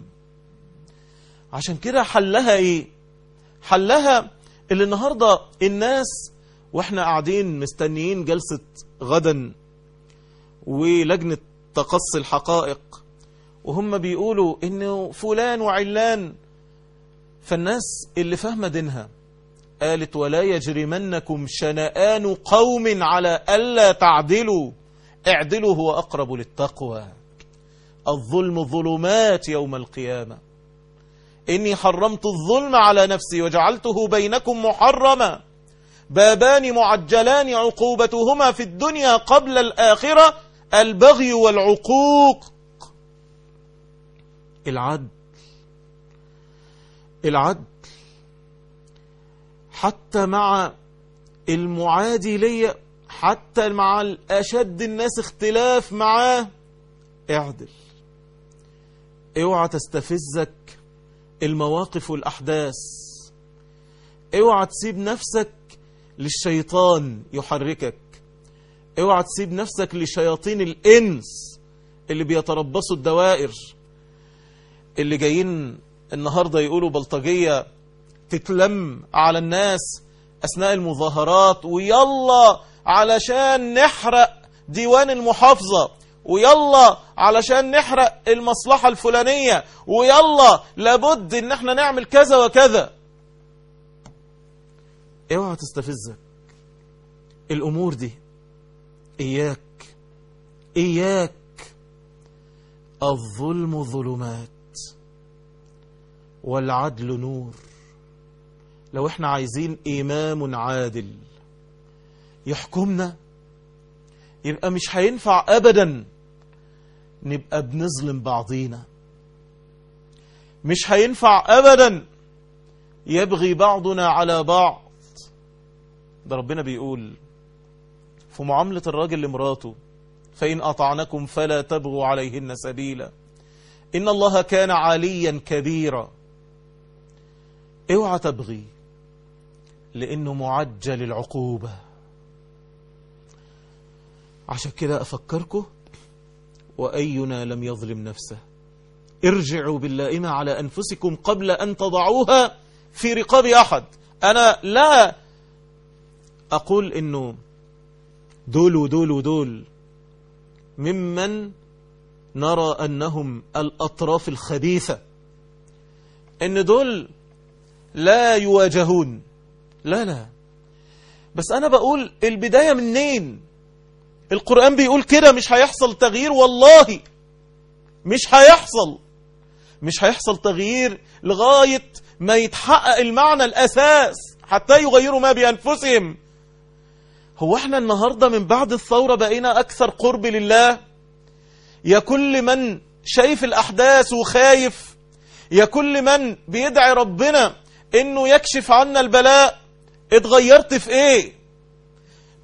عشان كده حلها إيه؟ حلها اللي النهاردة الناس وإحنا قاعدين مستنيين جلسة غدا ولجنة تقصي الحقائق وهم بيقولوا إنه فلان وعلان. فالناس اللي فاهمة دينها قالت ولا يجرمنكم شنآن قوم على ألا تعدلوا اعدلوا هو أقرب للتقوى. الظلم ظلمات يوم القيامة. إني حرمت الظلم على نفسي وجعلته بينكم محرما. بابان معجلان عقوبتهما في الدنيا قبل الآخرة البغي والعقوق. العدل العدل. حتى مع المعادي لي حتى مع الأشد الناس اختلاف معاه اعدل. اوعى تستفزك المواقف والأحداث. اوعى تسيب نفسك للشيطان يحركك. اوعى تسيب نفسك لشياطين الإنس اللي بيتربصوا الدوائر اللي جايين النهاردة يقولوا بلطجية تتلم على الناس أثناء المظاهرات ويلا علشان نحرق ديوان المحافظة ويلا علشان نحرق المصلحة الفلانية ويلا لابد إن إحنا نعمل كذا وكذا. اوعى تستفزك. الأمور دي. إياك. إياك. الظلم ظلمات. والعدل نور. لو إحنا عايزين إمام عادل يحكمنا يبقى مش هينفع أبدا نبقى بنظلم بعضينا. مش هينفع أبدا يبغي بعضنا على بعض. ده ربنا بيقول في معاملة الراجل لمراته فإن أطعنكم فلا تبغوا عليهن سبيلا. إن الله كان عليا كبيرا. اوعى تبغي لأنه معجل العقوبة. عشان كده أفكركم وأينا لم يظلم نفسه. ارجعوا باللائمة على أنفسكم قبل أن تضعوها في رقاب أحد. أنا لا أقول إنه دول ودول ودول ممن نرى أنهم الأطراف الخبيثة. إن دول لا يواجهون. لا لا. بس أنا بقول البداية منين؟ القرآن بيقول كده مش هيحصل تغيير والله. مش هيحصل. مش هيحصل تغيير لغاية ما يتحقق المعنى الأساس حتى يغيروا ما بأنفسهم. هو إحنا النهاردة من بعد الثورة بقينا أكثر قرب لله؟ يا كل من شايف الأحداث وخايف يا كل من بيدعي ربنا إنه يكشف عنا البلاء اتغيرت في إيه؟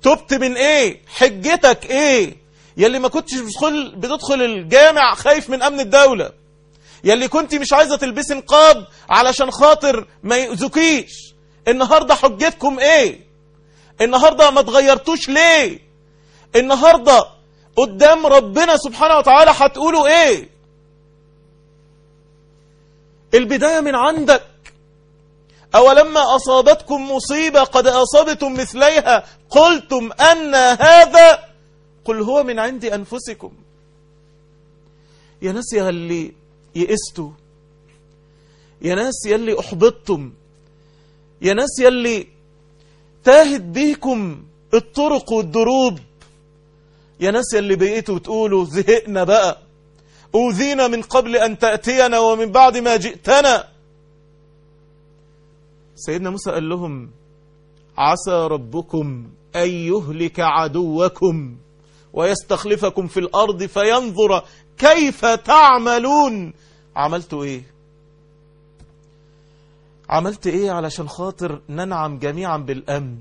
تبت من إيه؟ حجتك إيه؟ يلي ما كنتش بتدخل, بتدخل الجامع خايف من أمن الدولة. يلي كنت مش عايزة تلبسي نقاب علشان خاطر ما يؤذكيش النهاردة حجتكم إيه؟ النهاردة ما تغيرتوش ليه؟ النهاردة قدام ربنا سبحانه وتعالى هتقولوا إيه؟ البداية من عندك. أولما أصابتكم مصيبة قد أصابتم مثليها قلتم أن هذا قل هو من عند أنفسكم. يا ناس يا اللي يئستوا يا ناس يا اللي أحبطتم يا ناس يا اللي تاهت بيكم الطرق والدروب. يا ناس اللي بقيتوا تقولوا زهقنا بقى. أوذينا من قبل أن تأتينا ومن بعد ما جئتنا. سيدنا موسى قال لهم عسى ربكم أن يهلك عدوكم ويستخلفكم في الأرض فينظر كيف تعملون. عملتوا إيه؟ عملت إيه علشان خاطر ننعم جميعا بالأمن؟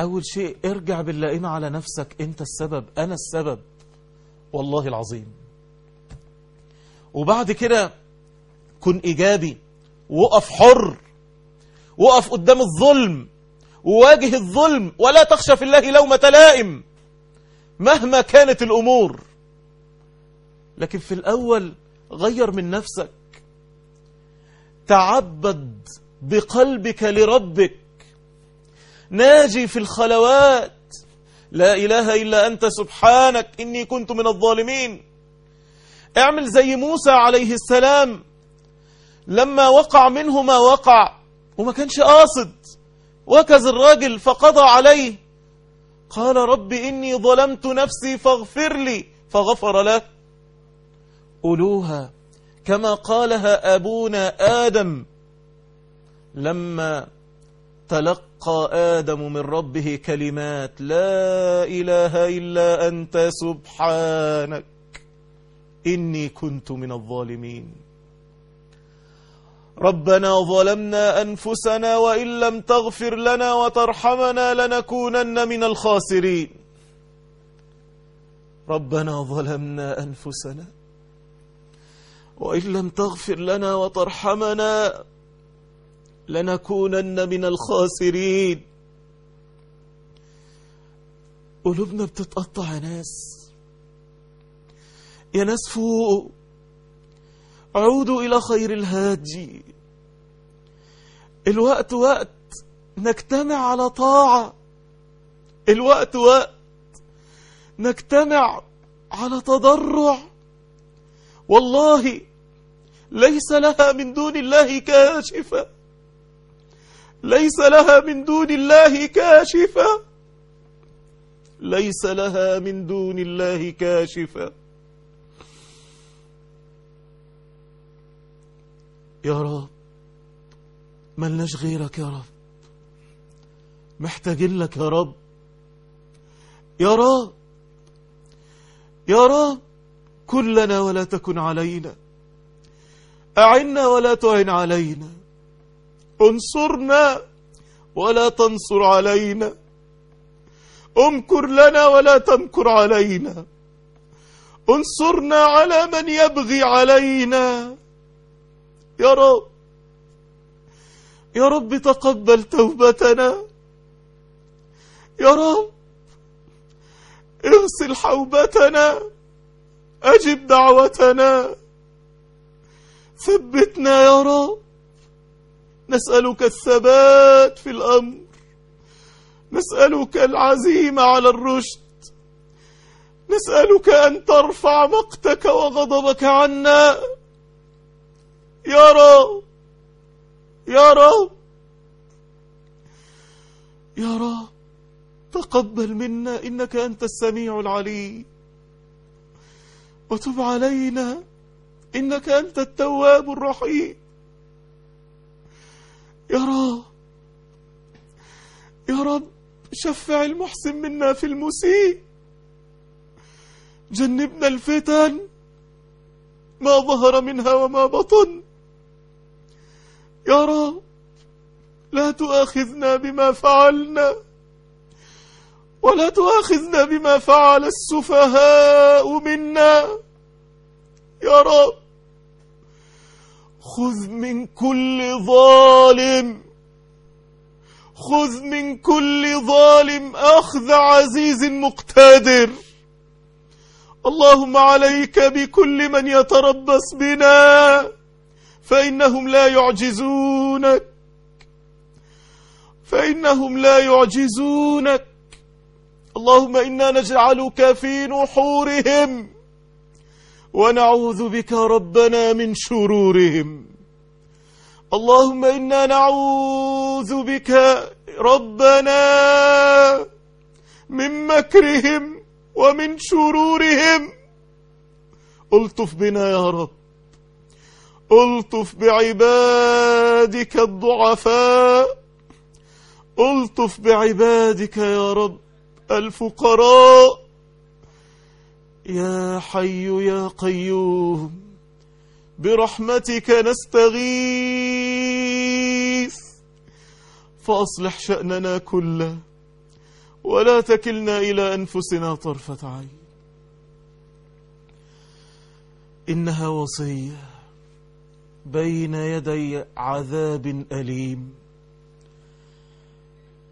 أول شيء ارجع باللائمة على نفسك أنت السبب أنا السبب. والله العظيم. وبعد كده كن إيجابي. وقف حر. وقف قدام الظلم. وواجه الظلم. ولا تخشى في الله لومة لائم. مهما كانت الأمور. لكن في الأول غير من نفسك. تعبد بقلبك لربك. ناجي في الخلوات. لا إله إلا أنت سبحانك إني كنت من الظالمين. اعمل زي موسى عليه السلام. لما وقع منه ما وقع وما كانش قاصد. وكز الراجل فقضى عليه. قال رب إني ظلمت نفسي فاغفر لي فغفر له. قولوها كما قالها أبونا آدم. لما تلقى آدم من ربه كلمات لا إله إلا أنت سبحانك إني كنت من الظالمين. ربنا ظلمنا أنفسنا وإن لم تغفر لنا وترحمنا لنكونن من الخاسرين. ربنا ظلمنا أنفسنا وإن لم تغفر لنا وترحمنا لنكونن من الخاسرين. قلوبنا بتتقطع يا ناس. يا ناس فوق عودوا إلى خير الهاجي الوقت وقت نجتمع على طاعة. الوقت وقت نجتمع على تضرع. والله ليس لها من دون الله كاشفة. ليس لها من دون الله كاشفة. ليس لها من دون الله كاشفة. يا رب ملناش غيرك يا رب. محتاجين لك يا رب. يا رب يا رب كلنا ولا تكن علينا. أعنا ولا تعن علينا. انصرنا ولا تنصر علينا. امكر لنا ولا تمكر علينا. انصرنا على من يبغي علينا. يا رب يا رب تقبل توبتنا. يا رب اغسل حوبتنا. أجب دعوتنا. ثبتنا يا رب. نسألك الثبات في الأمر. نسألك العزيمة على الرشد. نسألك أن ترفع مقتك وغضبك عنا. يا رب. يا رب. يا رب. تقبل منا. إنك أنت السميع العليم. وتب علينا. إنك أنت التواب الرحيم. يا رب يا رب شفع المحسن منا في المسيء. جنبنا الفتن ما ظهر منها وما بطن. يا رب لا تؤاخذنا بما فعلنا ولا تؤاخذنا بما فعل السفهاء منا. يا رب. خذ من كل ظالم. خذ من كل ظالم أخذ عزيز مقتدر. اللهم عليك بكل من يتربص بنا فإنهم لا يعجزونك. فإنهم لا يعجزونك. اللهم إنا نجعلك في نحورهم. ونعوذ بك ربنا من شرورهم. اللهم إنا نعوذ بك ربنا من مكرهم ومن شرورهم. ألطف بنا يا رب. ألطف بعبادك الضعفاء. ألطف بعبادك يا رب الفقراء. يا حي يا قيوم برحمتك نستغيث. فأصلح شأننا كله ولا تكلنا إلى أنفسنا طرفة عين. إنها وصية بين يدي عذاب أليم.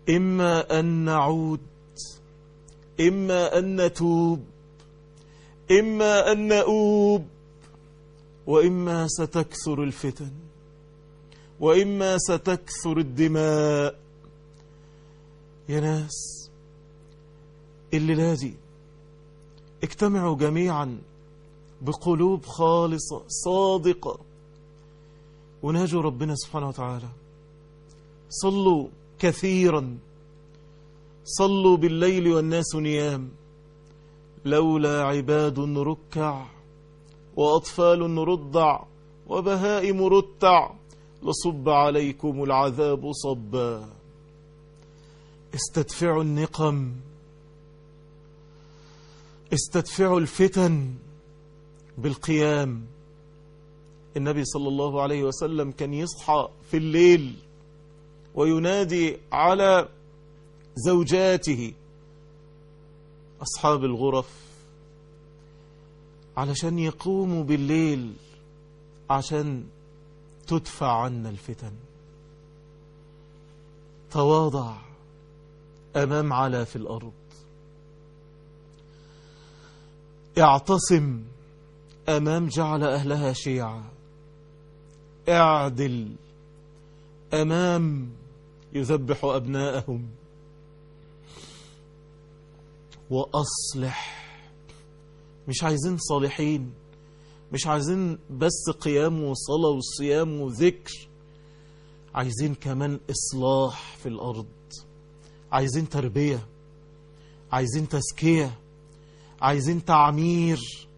إما أن نعود إما أن نتوب. إما أن نؤوب وإما ستكثر الفتن وإما ستكثر الدماء. يا ناس الليلة دي اجتمعوا جميعا بقلوب خالصة صادقة. وناجوا ربنا سبحانه وتعالى. صلوا كثيرا. صلوا بالليل والناس نيام. لولا عباد ركع وأطفال رضع وبهائم رتع لصب عليكم العذاب صبا. استدفعوا النقم استدفعوا الفتن بالقيام. النبي صلى الله عليه وسلم كان يصحى في الليل وينادي على زوجاته. أصحاب الغرف علشان يقوموا بالليل عشان تدفع عنا الفتن. تواضع أمام علا في الأرض. اعتصم أمام جعل أهلها شيعا. اعدل أمام يذبح أبناءهم. وأصلح. مش عايزين صالحين. مش عايزين بس قيام وصلاة وصيام وذكر. عايزين كمان إصلاح في الأرض. عايزين تربية. عايزين تزكية. عايزين تعمير.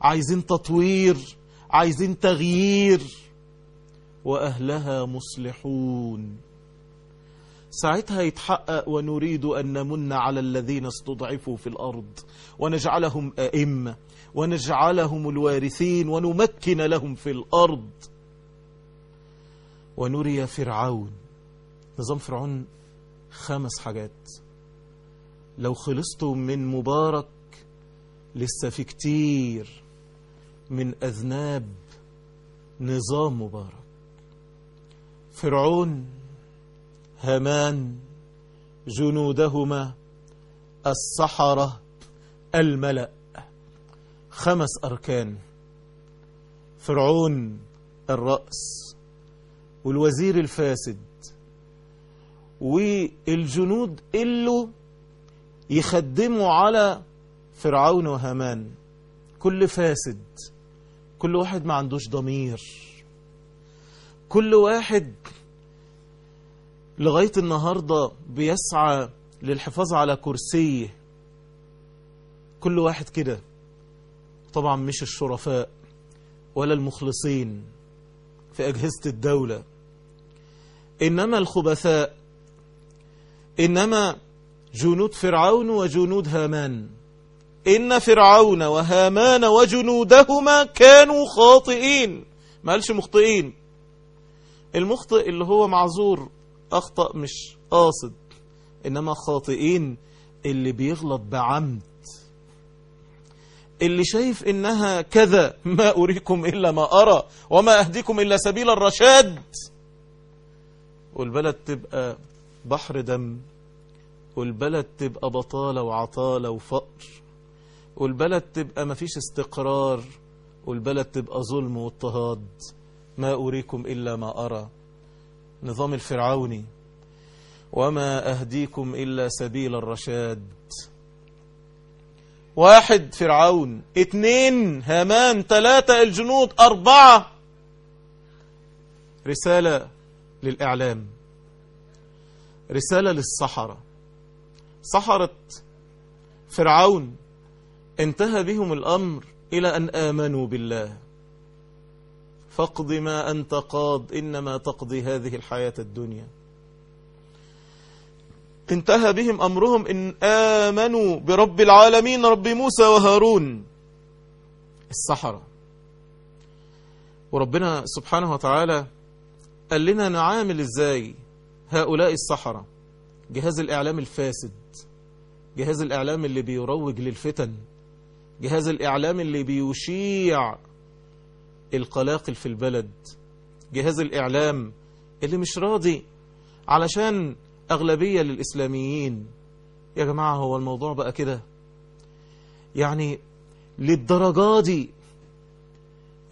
عايزين تطوير. عايزين تغيير. وأهلها مصلحون. ساعتها يتحقق ونريد أن نمن على الذين استضعفوا في الأرض ونجعلهم أئمة ونجعلهم الوارثين ونمكن لهم في الأرض. ونري فرعون. نظام فرعون خمس حاجات. لو خلصتم من مبارك لسه في كتير. من أذناب نظام مبارك. فرعون هامان جنودهما السحرة الملأ خمس أركان. فرعون الرأس والوزير الفاسد والجنود اللي يخدموا على فرعون وهامان. كل فاسد كل واحد ما عندوش ضمير. كل واحد لغاية النهاردة بيسعى للحفاظ على كرسيه. كل واحد كده. طبعا مش الشرفاء ولا المخلصين في أجهزة الدولة. إنما الخبثاء. إنما جنود فرعون وجنود هامان. إن فرعون وهامان وجنودهما كانوا خاطئين. ما قالش مخطئين. المخطئ اللي هو معذور أخطأ مش قاصد إنما خاطئين اللي بيغلط بعمد. اللي شايف إنها كذا ما أريكم إلا ما أرى وما أهديكم إلا سبيل الرشاد. والبلد تبقى بحر دم والبلد تبقى بطالة وعطالة وفقر والبلد تبقى مفيش استقرار والبلد تبقى ظلم واضطهاد. ما أريكم إلا ما أرى. نظام الفرعوني. وما أهديكم إلا سبيل الرشاد. واحد فرعون اتنين هامان تلاتة الجنود أربعة. رسالة للإعلام. رسالة للصحراء. سحرة فرعون انتهى بهم الأمر إلى أن آمنوا بالله. فاقض ما أنت قاض إنما تقضي هذه الحياة الدنيا. انتهى بهم أمرهم إن آمنوا برب العالمين رب موسى وهارون. السحرة. وربنا سبحانه وتعالى قال لنا نعامل إزاي هؤلاء السحرة. جهاز الإعلام الفاسد. جهاز الإعلام اللي بيروج للفتن. جهاز الإعلام اللي بيشيع القلاقل في البلد. جهاز الإعلام اللي مش راضي علشان أغلبية للإسلاميين. يا جماعة هو الموضوع بقى كده؟ يعني للدرجة دي؟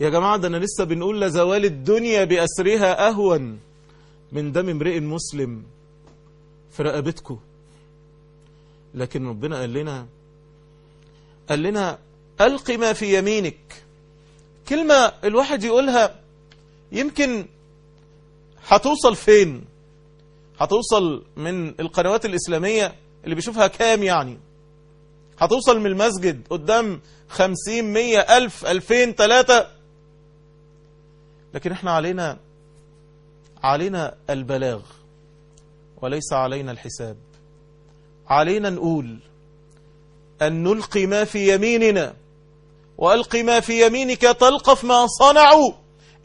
يا جماعة ده أنا لسه بنقول لزوال الدنيا بأسرها أهون من دم امرئ مسلم في رقبتكم لكن ربنا قال لنا قال لنا ألق ما في يمينك. كلمة الواحد يقولها يمكن هتوصل فين؟ هتوصل من القنوات الإسلامية اللي بيشوفها كام يعني؟ هتوصل من المسجد قدام خمسين مية ألف ألفين ثلاثة لكن إحنا علينا علينا البلاغ وليس علينا الحساب. علينا نقول أن نلقي ما في يميننا. وألقي ما في يمينك تلقف ما صنعوا.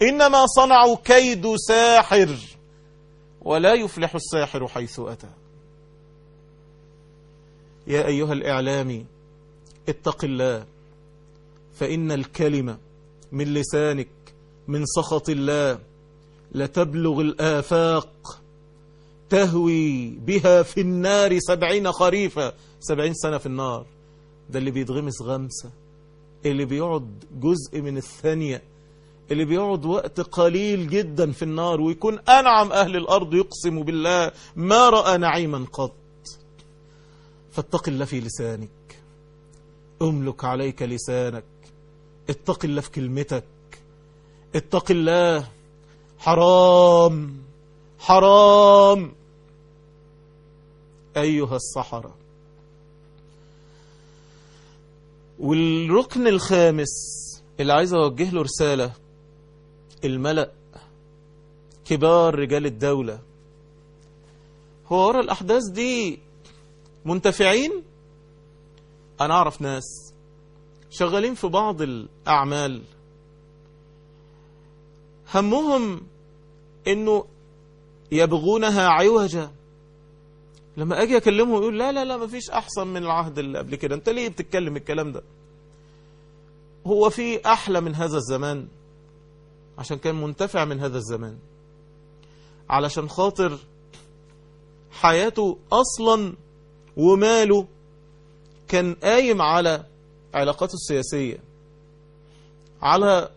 إنما صنعوا كيد ساحر ولا يفلح الساحر حيث أتى. يا أيها الإعلامي اتق الله فإن الكلمة من لسانك من سخط الله لتبلغ الآفاق تهوي بها في النار سبعين خريفة سبعين سنة في النار. ده اللي بيتغمس غمسة. اللي بيقعد جزء من الثانية اللي بيقعد وقت قليل جدا في النار ويكون أنعم أهل الأرض يقسم بالله ما رأى نعيما قط. فاتق الله في لسانك. أملك عليك لسانك. اتق الله في كلمتك. اتق الله. حرام. حرام. أيها الصحراء والركن الخامس اللي عايز أوجه له رسالة الملأ كبار رجال الدولة. هو ورا الأحداث دي منتفعين؟ أنا أعرف ناس شغالين في بعض الأعمال. همهم أنه يبغونها عوجا. لما أجي أكلمه يقول لا لا لا مفيش أحسن من العهد اللي قبل كده أنت ليه بتتكلم الكلام ده؟ هو في أحلى من هذا الزمان عشان كان منتفع من هذا الزمان علشان خاطر حياته أصلا وماله كان قايم على علاقاته السياسية على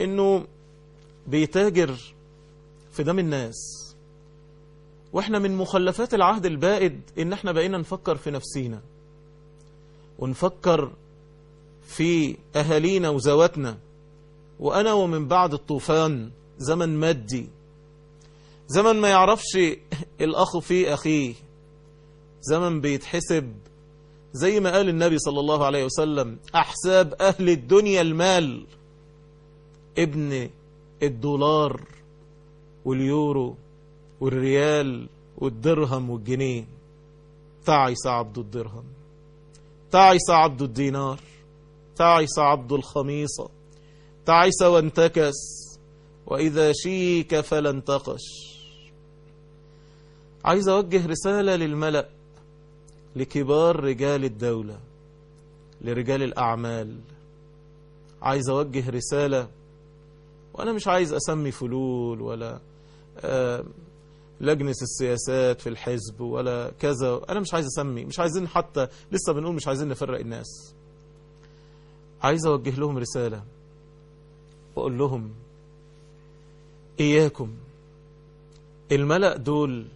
إنه بيتاجر في دم الناس. وإحنا من مخلفات العهد البائد ان إحنا بقينا نفكر في نفسينا. ونفكر في أهالينا وزواتنا وأنا ومن بعد الطوفان زمن مادي. زمن ما يعرفش الأخ في أخيه. زمن بيتحسب زي ما قال النبي صلى الله عليه وسلم أحساب أهل الدنيا المال. ابن الدولار واليورو والريال والدرهم والجنيه. تعس عبد الدرهم. تعس عبد الدينار. تعس عبد الخميصة. تعس وانتكس وإذا شيك فلا انتقش. عايز أوجه رسالة للملأ لكبار رجال الدولة لرجال الأعمال. عايز أوجه رسالة وأنا مش عايز أسمي فلول ولا لجنة السياسات في الحزب ولا كذا. أنا مش عايز أسمي مش عايزين حتى لسه بنقول مش عايزين نفرق الناس. عايز أوجه لهم رسالة. وأقول لهم إياكم الملأ دول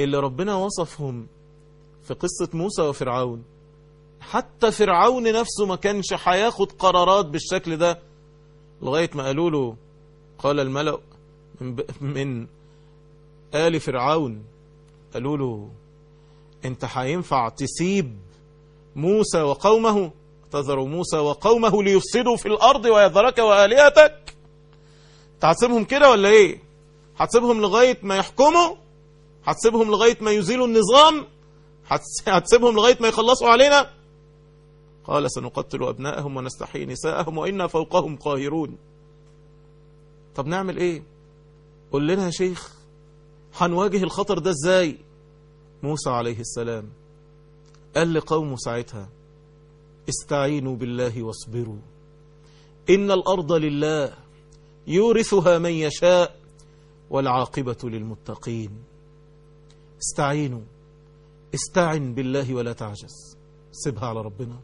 اللي ربنا وصفهم في قصة موسى وفرعون. حتى فرعون نفسه ما كانش هياخد قرارات بالشكل ده لغاية ما قالوا له قال الملأ من, من آل فرعون. قالوا له أنت هينفع تسيب موسى وقومه؟ تذر موسى وقومه ليفسدوا في الأرض ويذرك وآلهتك? هتسيبهم كده ولا إيه؟ هتسيبهم لغاية ما يحكموا؟ هتسيبهم لغاية ما يزيلوا النظام؟ هتسيبهم لغاية ما يخلصوا علينا؟ قال سنقتل أبناءهم ونستحيي نساءهم وإنا فوقهم قاهرون. طب نعمل إيه؟ قول لنا يا شيخ هنواجه الخطر ده إزاي؟ موسى عليه السلام قال لقومه ساعتها استعينوا بالله واصبروا. إن الأرض لله يورثها من يشاء والعاقبة للمتقين. استعينوا استعن بالله ولا تعجز. سيبها على ربنا.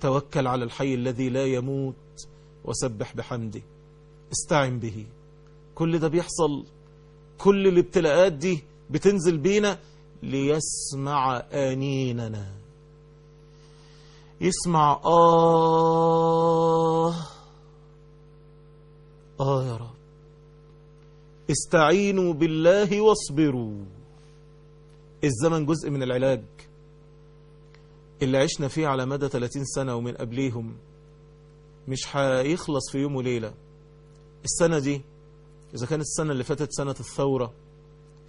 توكل على الحي الذي لا يموت وسبح بحمده. استعن به. كل ده بيحصل كل الابتلاءات دي بتنزل بينا ليسمع آنيننا. يسمع آه. آه يا رب. استعينوا بالله واصبروا. الزمن جزء من العلاج اللي عشنا فيه على مدى 30 سنة ومن قبليهم. مش هيخلص في يوم وليلة. السنة دي إذا كانت السنة اللي فاتت سنة الثورة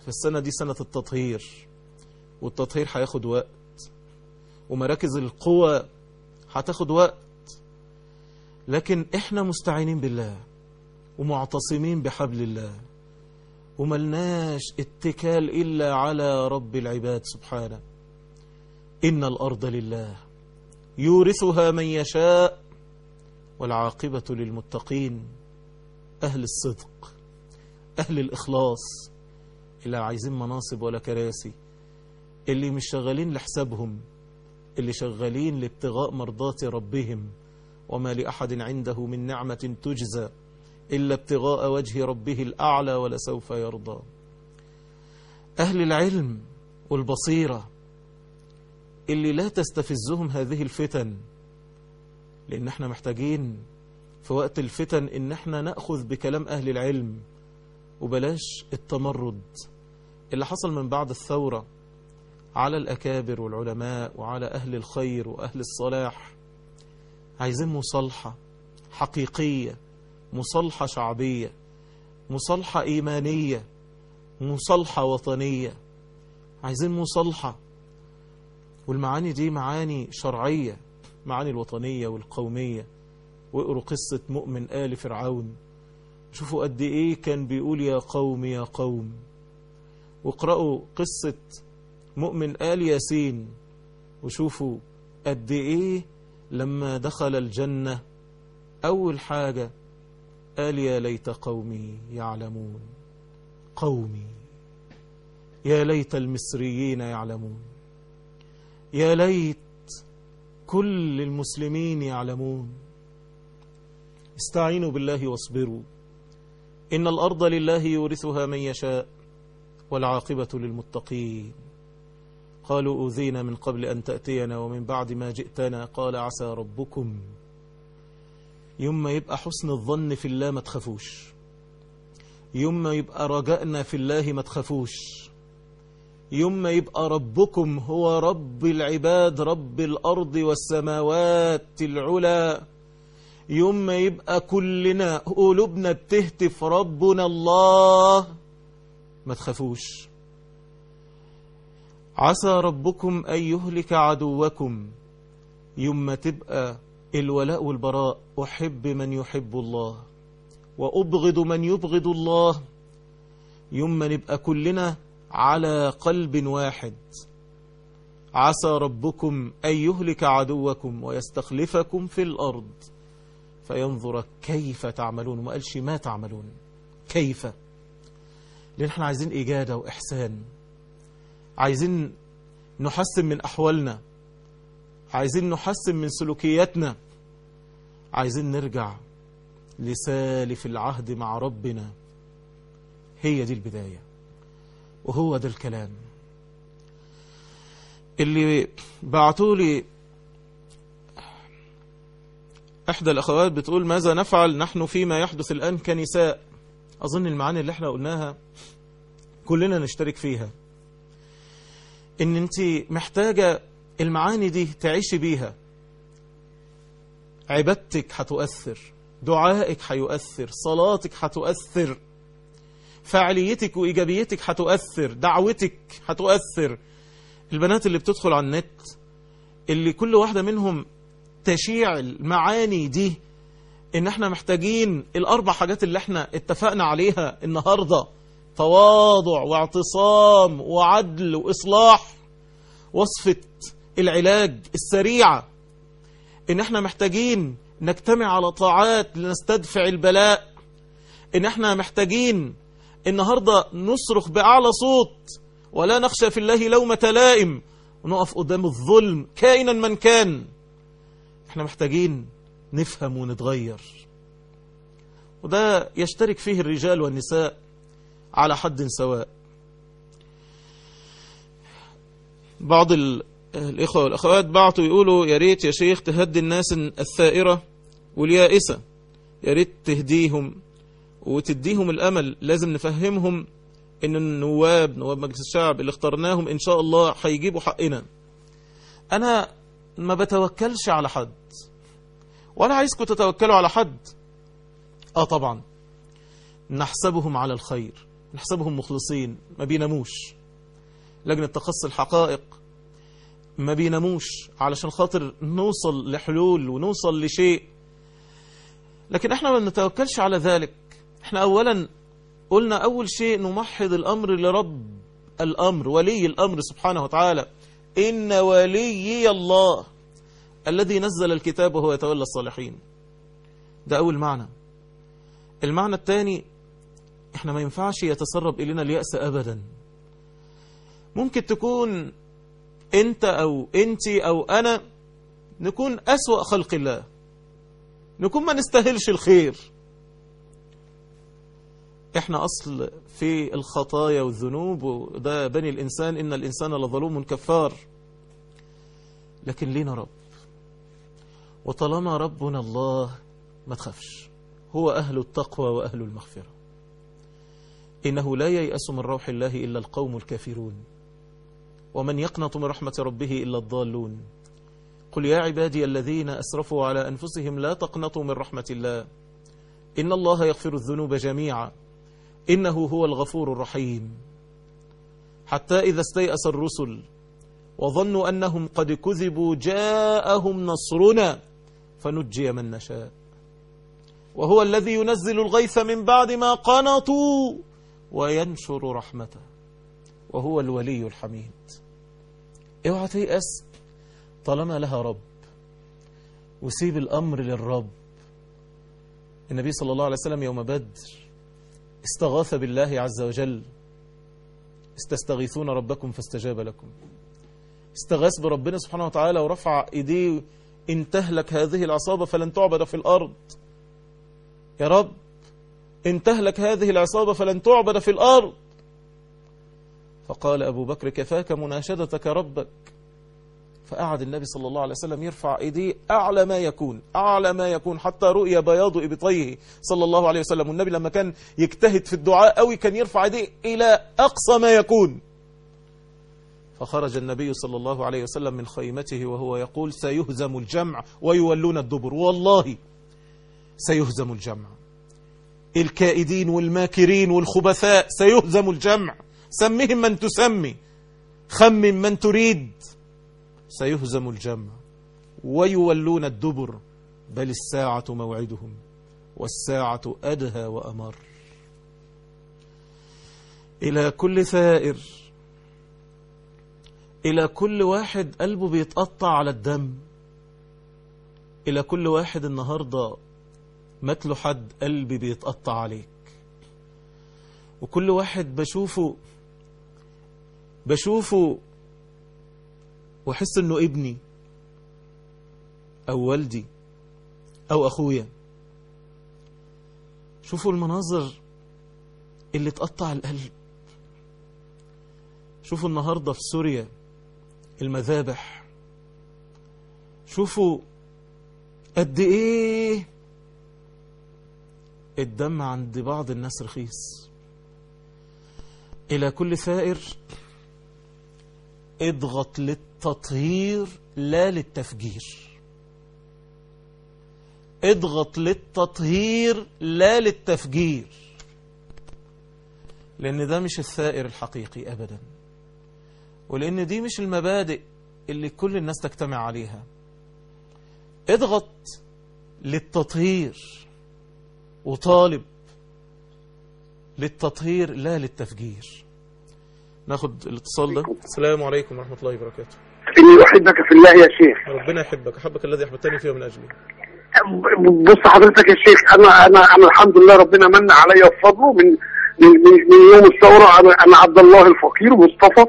فالسنة دي سنة التطهير والتطهير هياخد وقت ومراكز القوة هتاخد وقت لكن إحنا مستعينين بالله ومعتصمين بحبل الله وملناش اتكال إلا على رب العباد سبحانه. إن الأرض لله يورثها من يشاء والعاقبة للمتقين أهل الصدق. أهل الإخلاص اللي عايزين مناصب ولا كراسي اللي مش شغالين لحسابهم اللي شغالين لابتغاء مرضات ربهم. وما لأحد عنده من نعمة تجزى إلا ابتغاء وجه ربه الأعلى ولسوف يرضى. أهل العلم والبصيرة اللي لا تستفزهم هذه الفتن لأن إحنا محتاجين في وقت الفتن إن إحنا نأخذ بكلام أهل العلم. وبلاش التمرد اللي حصل من بعد الثورة على الأكابر والعلماء وعلى أهل الخير وأهل الصلاح. عايزين مصالحة حقيقية مصالحة شعبية مصالحة إيمانية مصالحة وطنية. عايزين مصالحة. والمعاني دي معاني شرعية معاني الوطنية والقومية. واقروا قصة مؤمن آل فرعون. شوفوا قد إيه كان بيقول يا قوم يا قوم. واقرأوا قصة مؤمن آل ياسين وشوفوا قد إيه لما دخل الجنة أول حاجة قال يا ليت قومي يعلمون. قومي يا ليت المصريين يعلمون. يا ليت كل المسلمين يعلمون. استعينوا بالله واصبروا. إن الأرض لله يورثها من يشاء والعاقبة للمتقين. قالوا أوذينا من قبل أن تأتينا ومن بعد ما جئتنا. قال عسى ربكم. يوم ما يبقى حسن الظن في الله ما تخافوش. يوم ما يبقى رجائنا في الله ما تخافوش. يوم ما يبقى ربكم هو رب العباد رب الأرض والسماوات العلا. يوم ما يبقى كلنا قلوبنا بتهتف ربنا الله ما تخافوش. عسى ربكم أن يهلك عدوكم. يوم ما تبقى الولاء والبراء أحب من يحب الله وأبغض من يبغض الله. يوم ما نبقى كلنا على قلب واحد. عسى ربكم أن يهلك عدوكم ويستخلفكم في الأرض. فينظر كيف تعملون وما قالش ما تعملون كيف؟ لأن إحنا عايزين إجادة وإحسان. عايزين نحسن من أحوالنا. عايزين نحسن من سلوكياتنا. عايزين نرجع لسالف العهد مع ربنا. هي دي البداية وهو ده الكلام. اللي بعتوا لي إحدى الأخوات بتقول ماذا نفعل نحن فيما يحدث الآن كنساء؟ أظن المعاني اللي إحنا قلناها كلنا نشترك فيها. إن أنت محتاجة المعاني دي تعيشي بيها. عبادتك هتؤثر دعائك هيؤثر صلاتك هتؤثر فعاليتك وإيجابيتك هتؤثر دعوتك هتؤثر. البنات اللي بتدخل على النت اللي كل واحدة منهم تشيع المعاني دي إن إحنا محتاجين الأربع حاجات اللي إحنا اتفقنا عليها النهاردة تواضع واعتصام وعدل وإصلاح وصفة العلاج السريعة. إن إحنا محتاجين نجتمع على طاعات لنستدفع البلاء. إن إحنا محتاجين النهاردة نصرخ بأعلى صوت ولا نخشى في الله لومة لائم. ونقف قدام الظلم كائنا من كان. إحنا محتاجين نفهم ونتغير. وده يشترك فيه الرجال والنساء على حد سواء. بعض الإخوة والأخوات بعتوا يقولوا يا ريت يا شيخ تهدي الناس الثائرة واليائسة. يا ريت تهديهم وتديهم الأمل. لازم نفهمهم إن النواب نواب مجلس الشعب اللي اخترناهم إن شاء الله هيجيبوا حقنا. أنا ما بتوكلش على حد. ولا عايزكم تتوكلوا على حد. آه طبعا. نحسبهم على الخير. نحسبهم مخلصين. ما بيناموش. لجنة تخص الحقائق. ما بيناموش. علشان خاطر نوصل لحلول ونوصل لشيء. لكن إحنا ما نتوكلش على ذلك. إحنا اولا قلنا أول شيء نمحض الأمر لرب الأمر ولي الأمر سبحانه وتعالى. إن وليي الله. الذي نزل الكتاب وهو يتولى الصالحين. ده أول معنى. المعنى الثاني إحنا ما ينفعش يتسرب إلينا اليأس ابدا. ممكن تكون أنت أو انت أو أنا نكون أسوأ خلق الله. نكون ما نستاهلش الخير. إحنا أصل في الخطايا والذنوب. وده بني الإنسان إن الإنسان لظلوم كفار. لكن لينا رب. وطالما ربنا الله ما تخافش. هو أهل التقوى وأهل المغفرة. إنه لا ييأس من روح الله إلا القوم الكافرون. ومن يقنط من رحمة ربه إلا الضالون. قل يا عبادي الذين أسرفوا على أنفسهم لا تقنطوا من رحمة الله. إن الله يغفر الذنوب جميعا. إنه هو الغفور الرحيم. حتى إذا استيأس الرسل وظنوا أنهم قد كذبوا جاءهم نصرنا فنجي من نشاء. وهو الذي ينزل الغيث من بعد ما قنطوا وينشر رحمته. وهو الولي الحميد. اوعى تيأس طالما لها رب وسيب الأمر للرب. النبي صلى الله عليه وسلم يوم بدر استغاث بالله عز وجل استستغيثون ربكم فاستجاب لكم. استغاث بربنا سبحانه وتعالى ورفع إيديه إن تهلك هذه العصابة فلن تعبد في الأرض. يا رب إن تهلك هذه العصابة فلن تعبد في الأرض. فقال أبو بكر كفاك مناشدتك ربك. فقعد النبي صلى الله عليه وسلم يرفع ايديه أعلى ما يكون أعلى ما يكون حتى رؤي بياض ابطيه صلى الله عليه وسلم. والنبي لما كان يجتهد في الدعاء قوي كان يرفع ايديه إلى أقصى ما يكون. فخرج النبي صلى الله عليه وسلم من خيمته وهو يقول سيهزم الجمع ويولون الدبر. والله سيهزم الجمع. الكائدين والماكرين والخبثاء سيهزم الجمع. سمهم من تسمي خمم من تريد. سيهزم الجمع ويولون الدبر بل الساعة موعدهم والساعة أدهى وأمر. إلى كل ثائر إلى كل واحد قلبه بيتقطع على الدم. إلى كل واحد النهاردة متله حد قلبي بيتقطع عليك. وكل واحد بشوفه بشوفه واحس إنه ابني أو والدي أو أخويا. شوفوا المناظر اللي تقطع القلب. شوفوا النهاردة في سوريا المذابح. شوفوا قد إيه الدم عند بعض الناس رخيص. إلى كل ثائر اضغط للتطهير لا للتفجير. اضغط للتطهير لا للتفجير. لأن ده مش الثائر الحقيقي ابدا. ولأن دي مش المبادئ اللي كل الناس تجتمع عليها. اضغط للتطهير وطالب للتطهير لا للتفجير. ناخد الاتصال ده. السلام عليكم ورحمة الله وبركاته. إني أحبك في الله يا شيخ. ربنا يحبك أحبك الذي أحببتني فيه من أجلي. بص حضرتك يا شيخ أنا أنا أنا الحمد لله ربنا من عليا بفضله من من من من يوم الثورة. أنا أنا عبد الله الفقير مصطفى.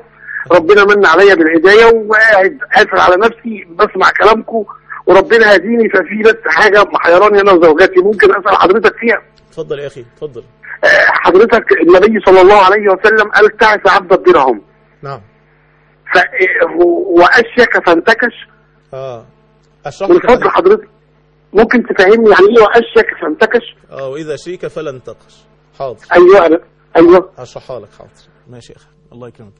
ربنا من عليا بالهداية وقاعد قافل على نفسي بسمع كلامكم وربنا هديني ففي بس حاجة محيراني أنا وزوجتي ممكن أسأل حضرتك فيها؟ اتفضل يا أخي اتفضل. حضرتك النبي صلى الله عليه وسلم قال تعس عبد الدرهم نعم. ف- وأشيك فانتكش. آه. من فضل. حضرتك. ممكن تفهمني يعني إيه واشك فانتكش؟ آه وإذا شيك فلا انتقش حاضر. أيوه. أيوه. هشرحها لك حاضر. ماشي يا أخي. الله يكرمك.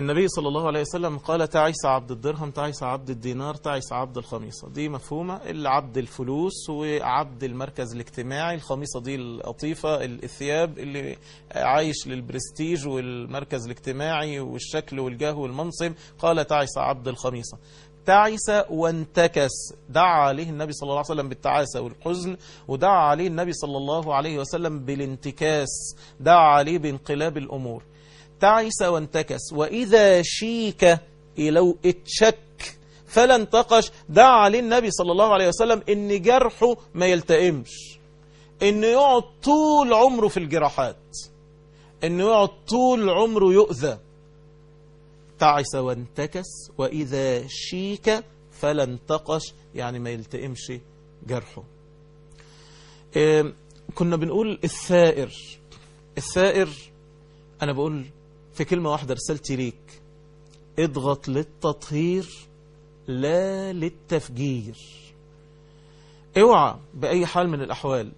النبي صلى الله عليه وسلم قال تعيس عبد الدرهم تعيس عبد الدينار تعيس عبد الخميصة. دي مفهومة. العبد الفلوس وعبد المركز الاجتماعي. الخميصة دي القطيفة الثياب اللي عايش للبرستيج والمركز الاجتماعي والشكل والجاه والمنصب. قال تعيس عبد الخميصة. تعس وانتكس. دعا عليه النبي صلى الله عليه وسلم بالتعاسة والحزن ودعا عليه النبي صلى الله عليه وسلم بالانتكاس. دعا عليه بانقلاب الأمور. تعس وانتكس وإذا شيك لو اتشك. فلا انتقش دعا عليه النبي صلى الله عليه وسلم إن جرحه ما يلتئمش. إنه يقعد طول عمره في الجراحات. إنه يقعد طول عمره يؤذى. تعس وانتكس وإذا شيك فلا انتقش يعني ما يلتئمش جرحه. إيه كنا بنقول الثائر. الثائر أنا بقول في كلمة واحدة رسالتي ليك. اضغط للتطهير لا للتفجير. اوعى بأي حال من الأحوال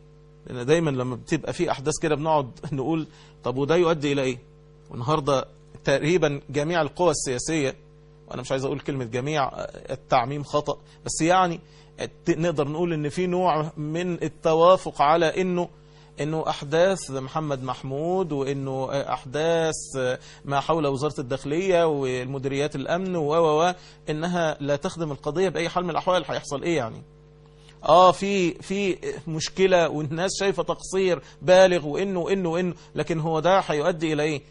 لأن دايما لما بتبقى في أحداث كده بنقعد نقول طب وده يؤدي إلى إيه؟ والنهاردة تقريبا جميع القوى السياسية وأنا مش عايز أقول كلمة جميع التعميم خطأ بس يعني نقدر نقول إن في نوع من التوافق على إنه إنه أحداث محمد محمود وإنه أحداث ما حول وزارة الداخلية والمديريات الأمن و و إنها لا تخدم القضية بأي حال من الأحوال. هيحصل إيه يعني؟ آه في في مشكلة والناس شايفة تقصير بالغ وإنه وانه وانه لكن هو ده هيؤدي إلى إيه؟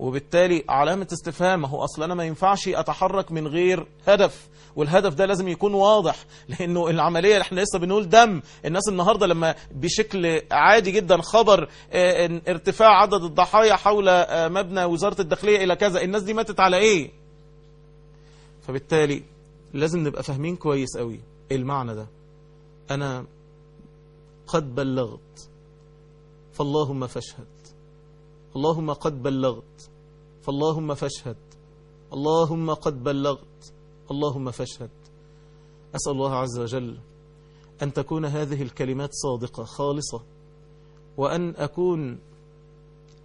وبالتالي علامة استفهام هو أصلا أنا ما ينفعش أتحرك من غير هدف والهدف ده لازم يكون واضح لأنه العملية اللي إحنا لسه بنقول دم. الناس النهاردة لما بشكل عادي جدا خبر آه ارتفاع عدد الضحايا حول آه مبنى وزارة الداخلية إلى كذا الناس دي ماتت على إيه؟ فبالتالي لازم نبقى فاهمين كويس قوي المعنى ده. أنا قد بلغت فاللهم فاشهد. اللهم قد بلغت فاللهم فاشهد. اللهم قد بلغت. اللهم فاشهد. أسأل الله عز وجل أن تكون هذه الكلمات صادقة خالصة وأن أكون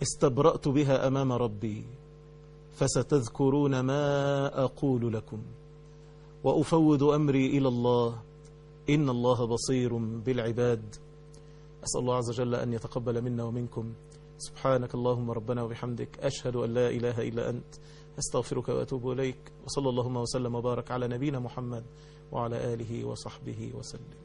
استبرأت بها أمام ربي. فستذكرون ما أقول لكم. وأفوض أمري إلى الله. إن الله بصير بالعباد. أسأل الله عز وجل أن يتقبل منا ومنكم. سبحانك اللهم ربنا وبحمدك أشهد أن لا إله إلا أنت أستغفرك وأتوب إليك وصلى اللهم وسلم وبارك على نبينا محمد وعلى آله وصحبه وسلم.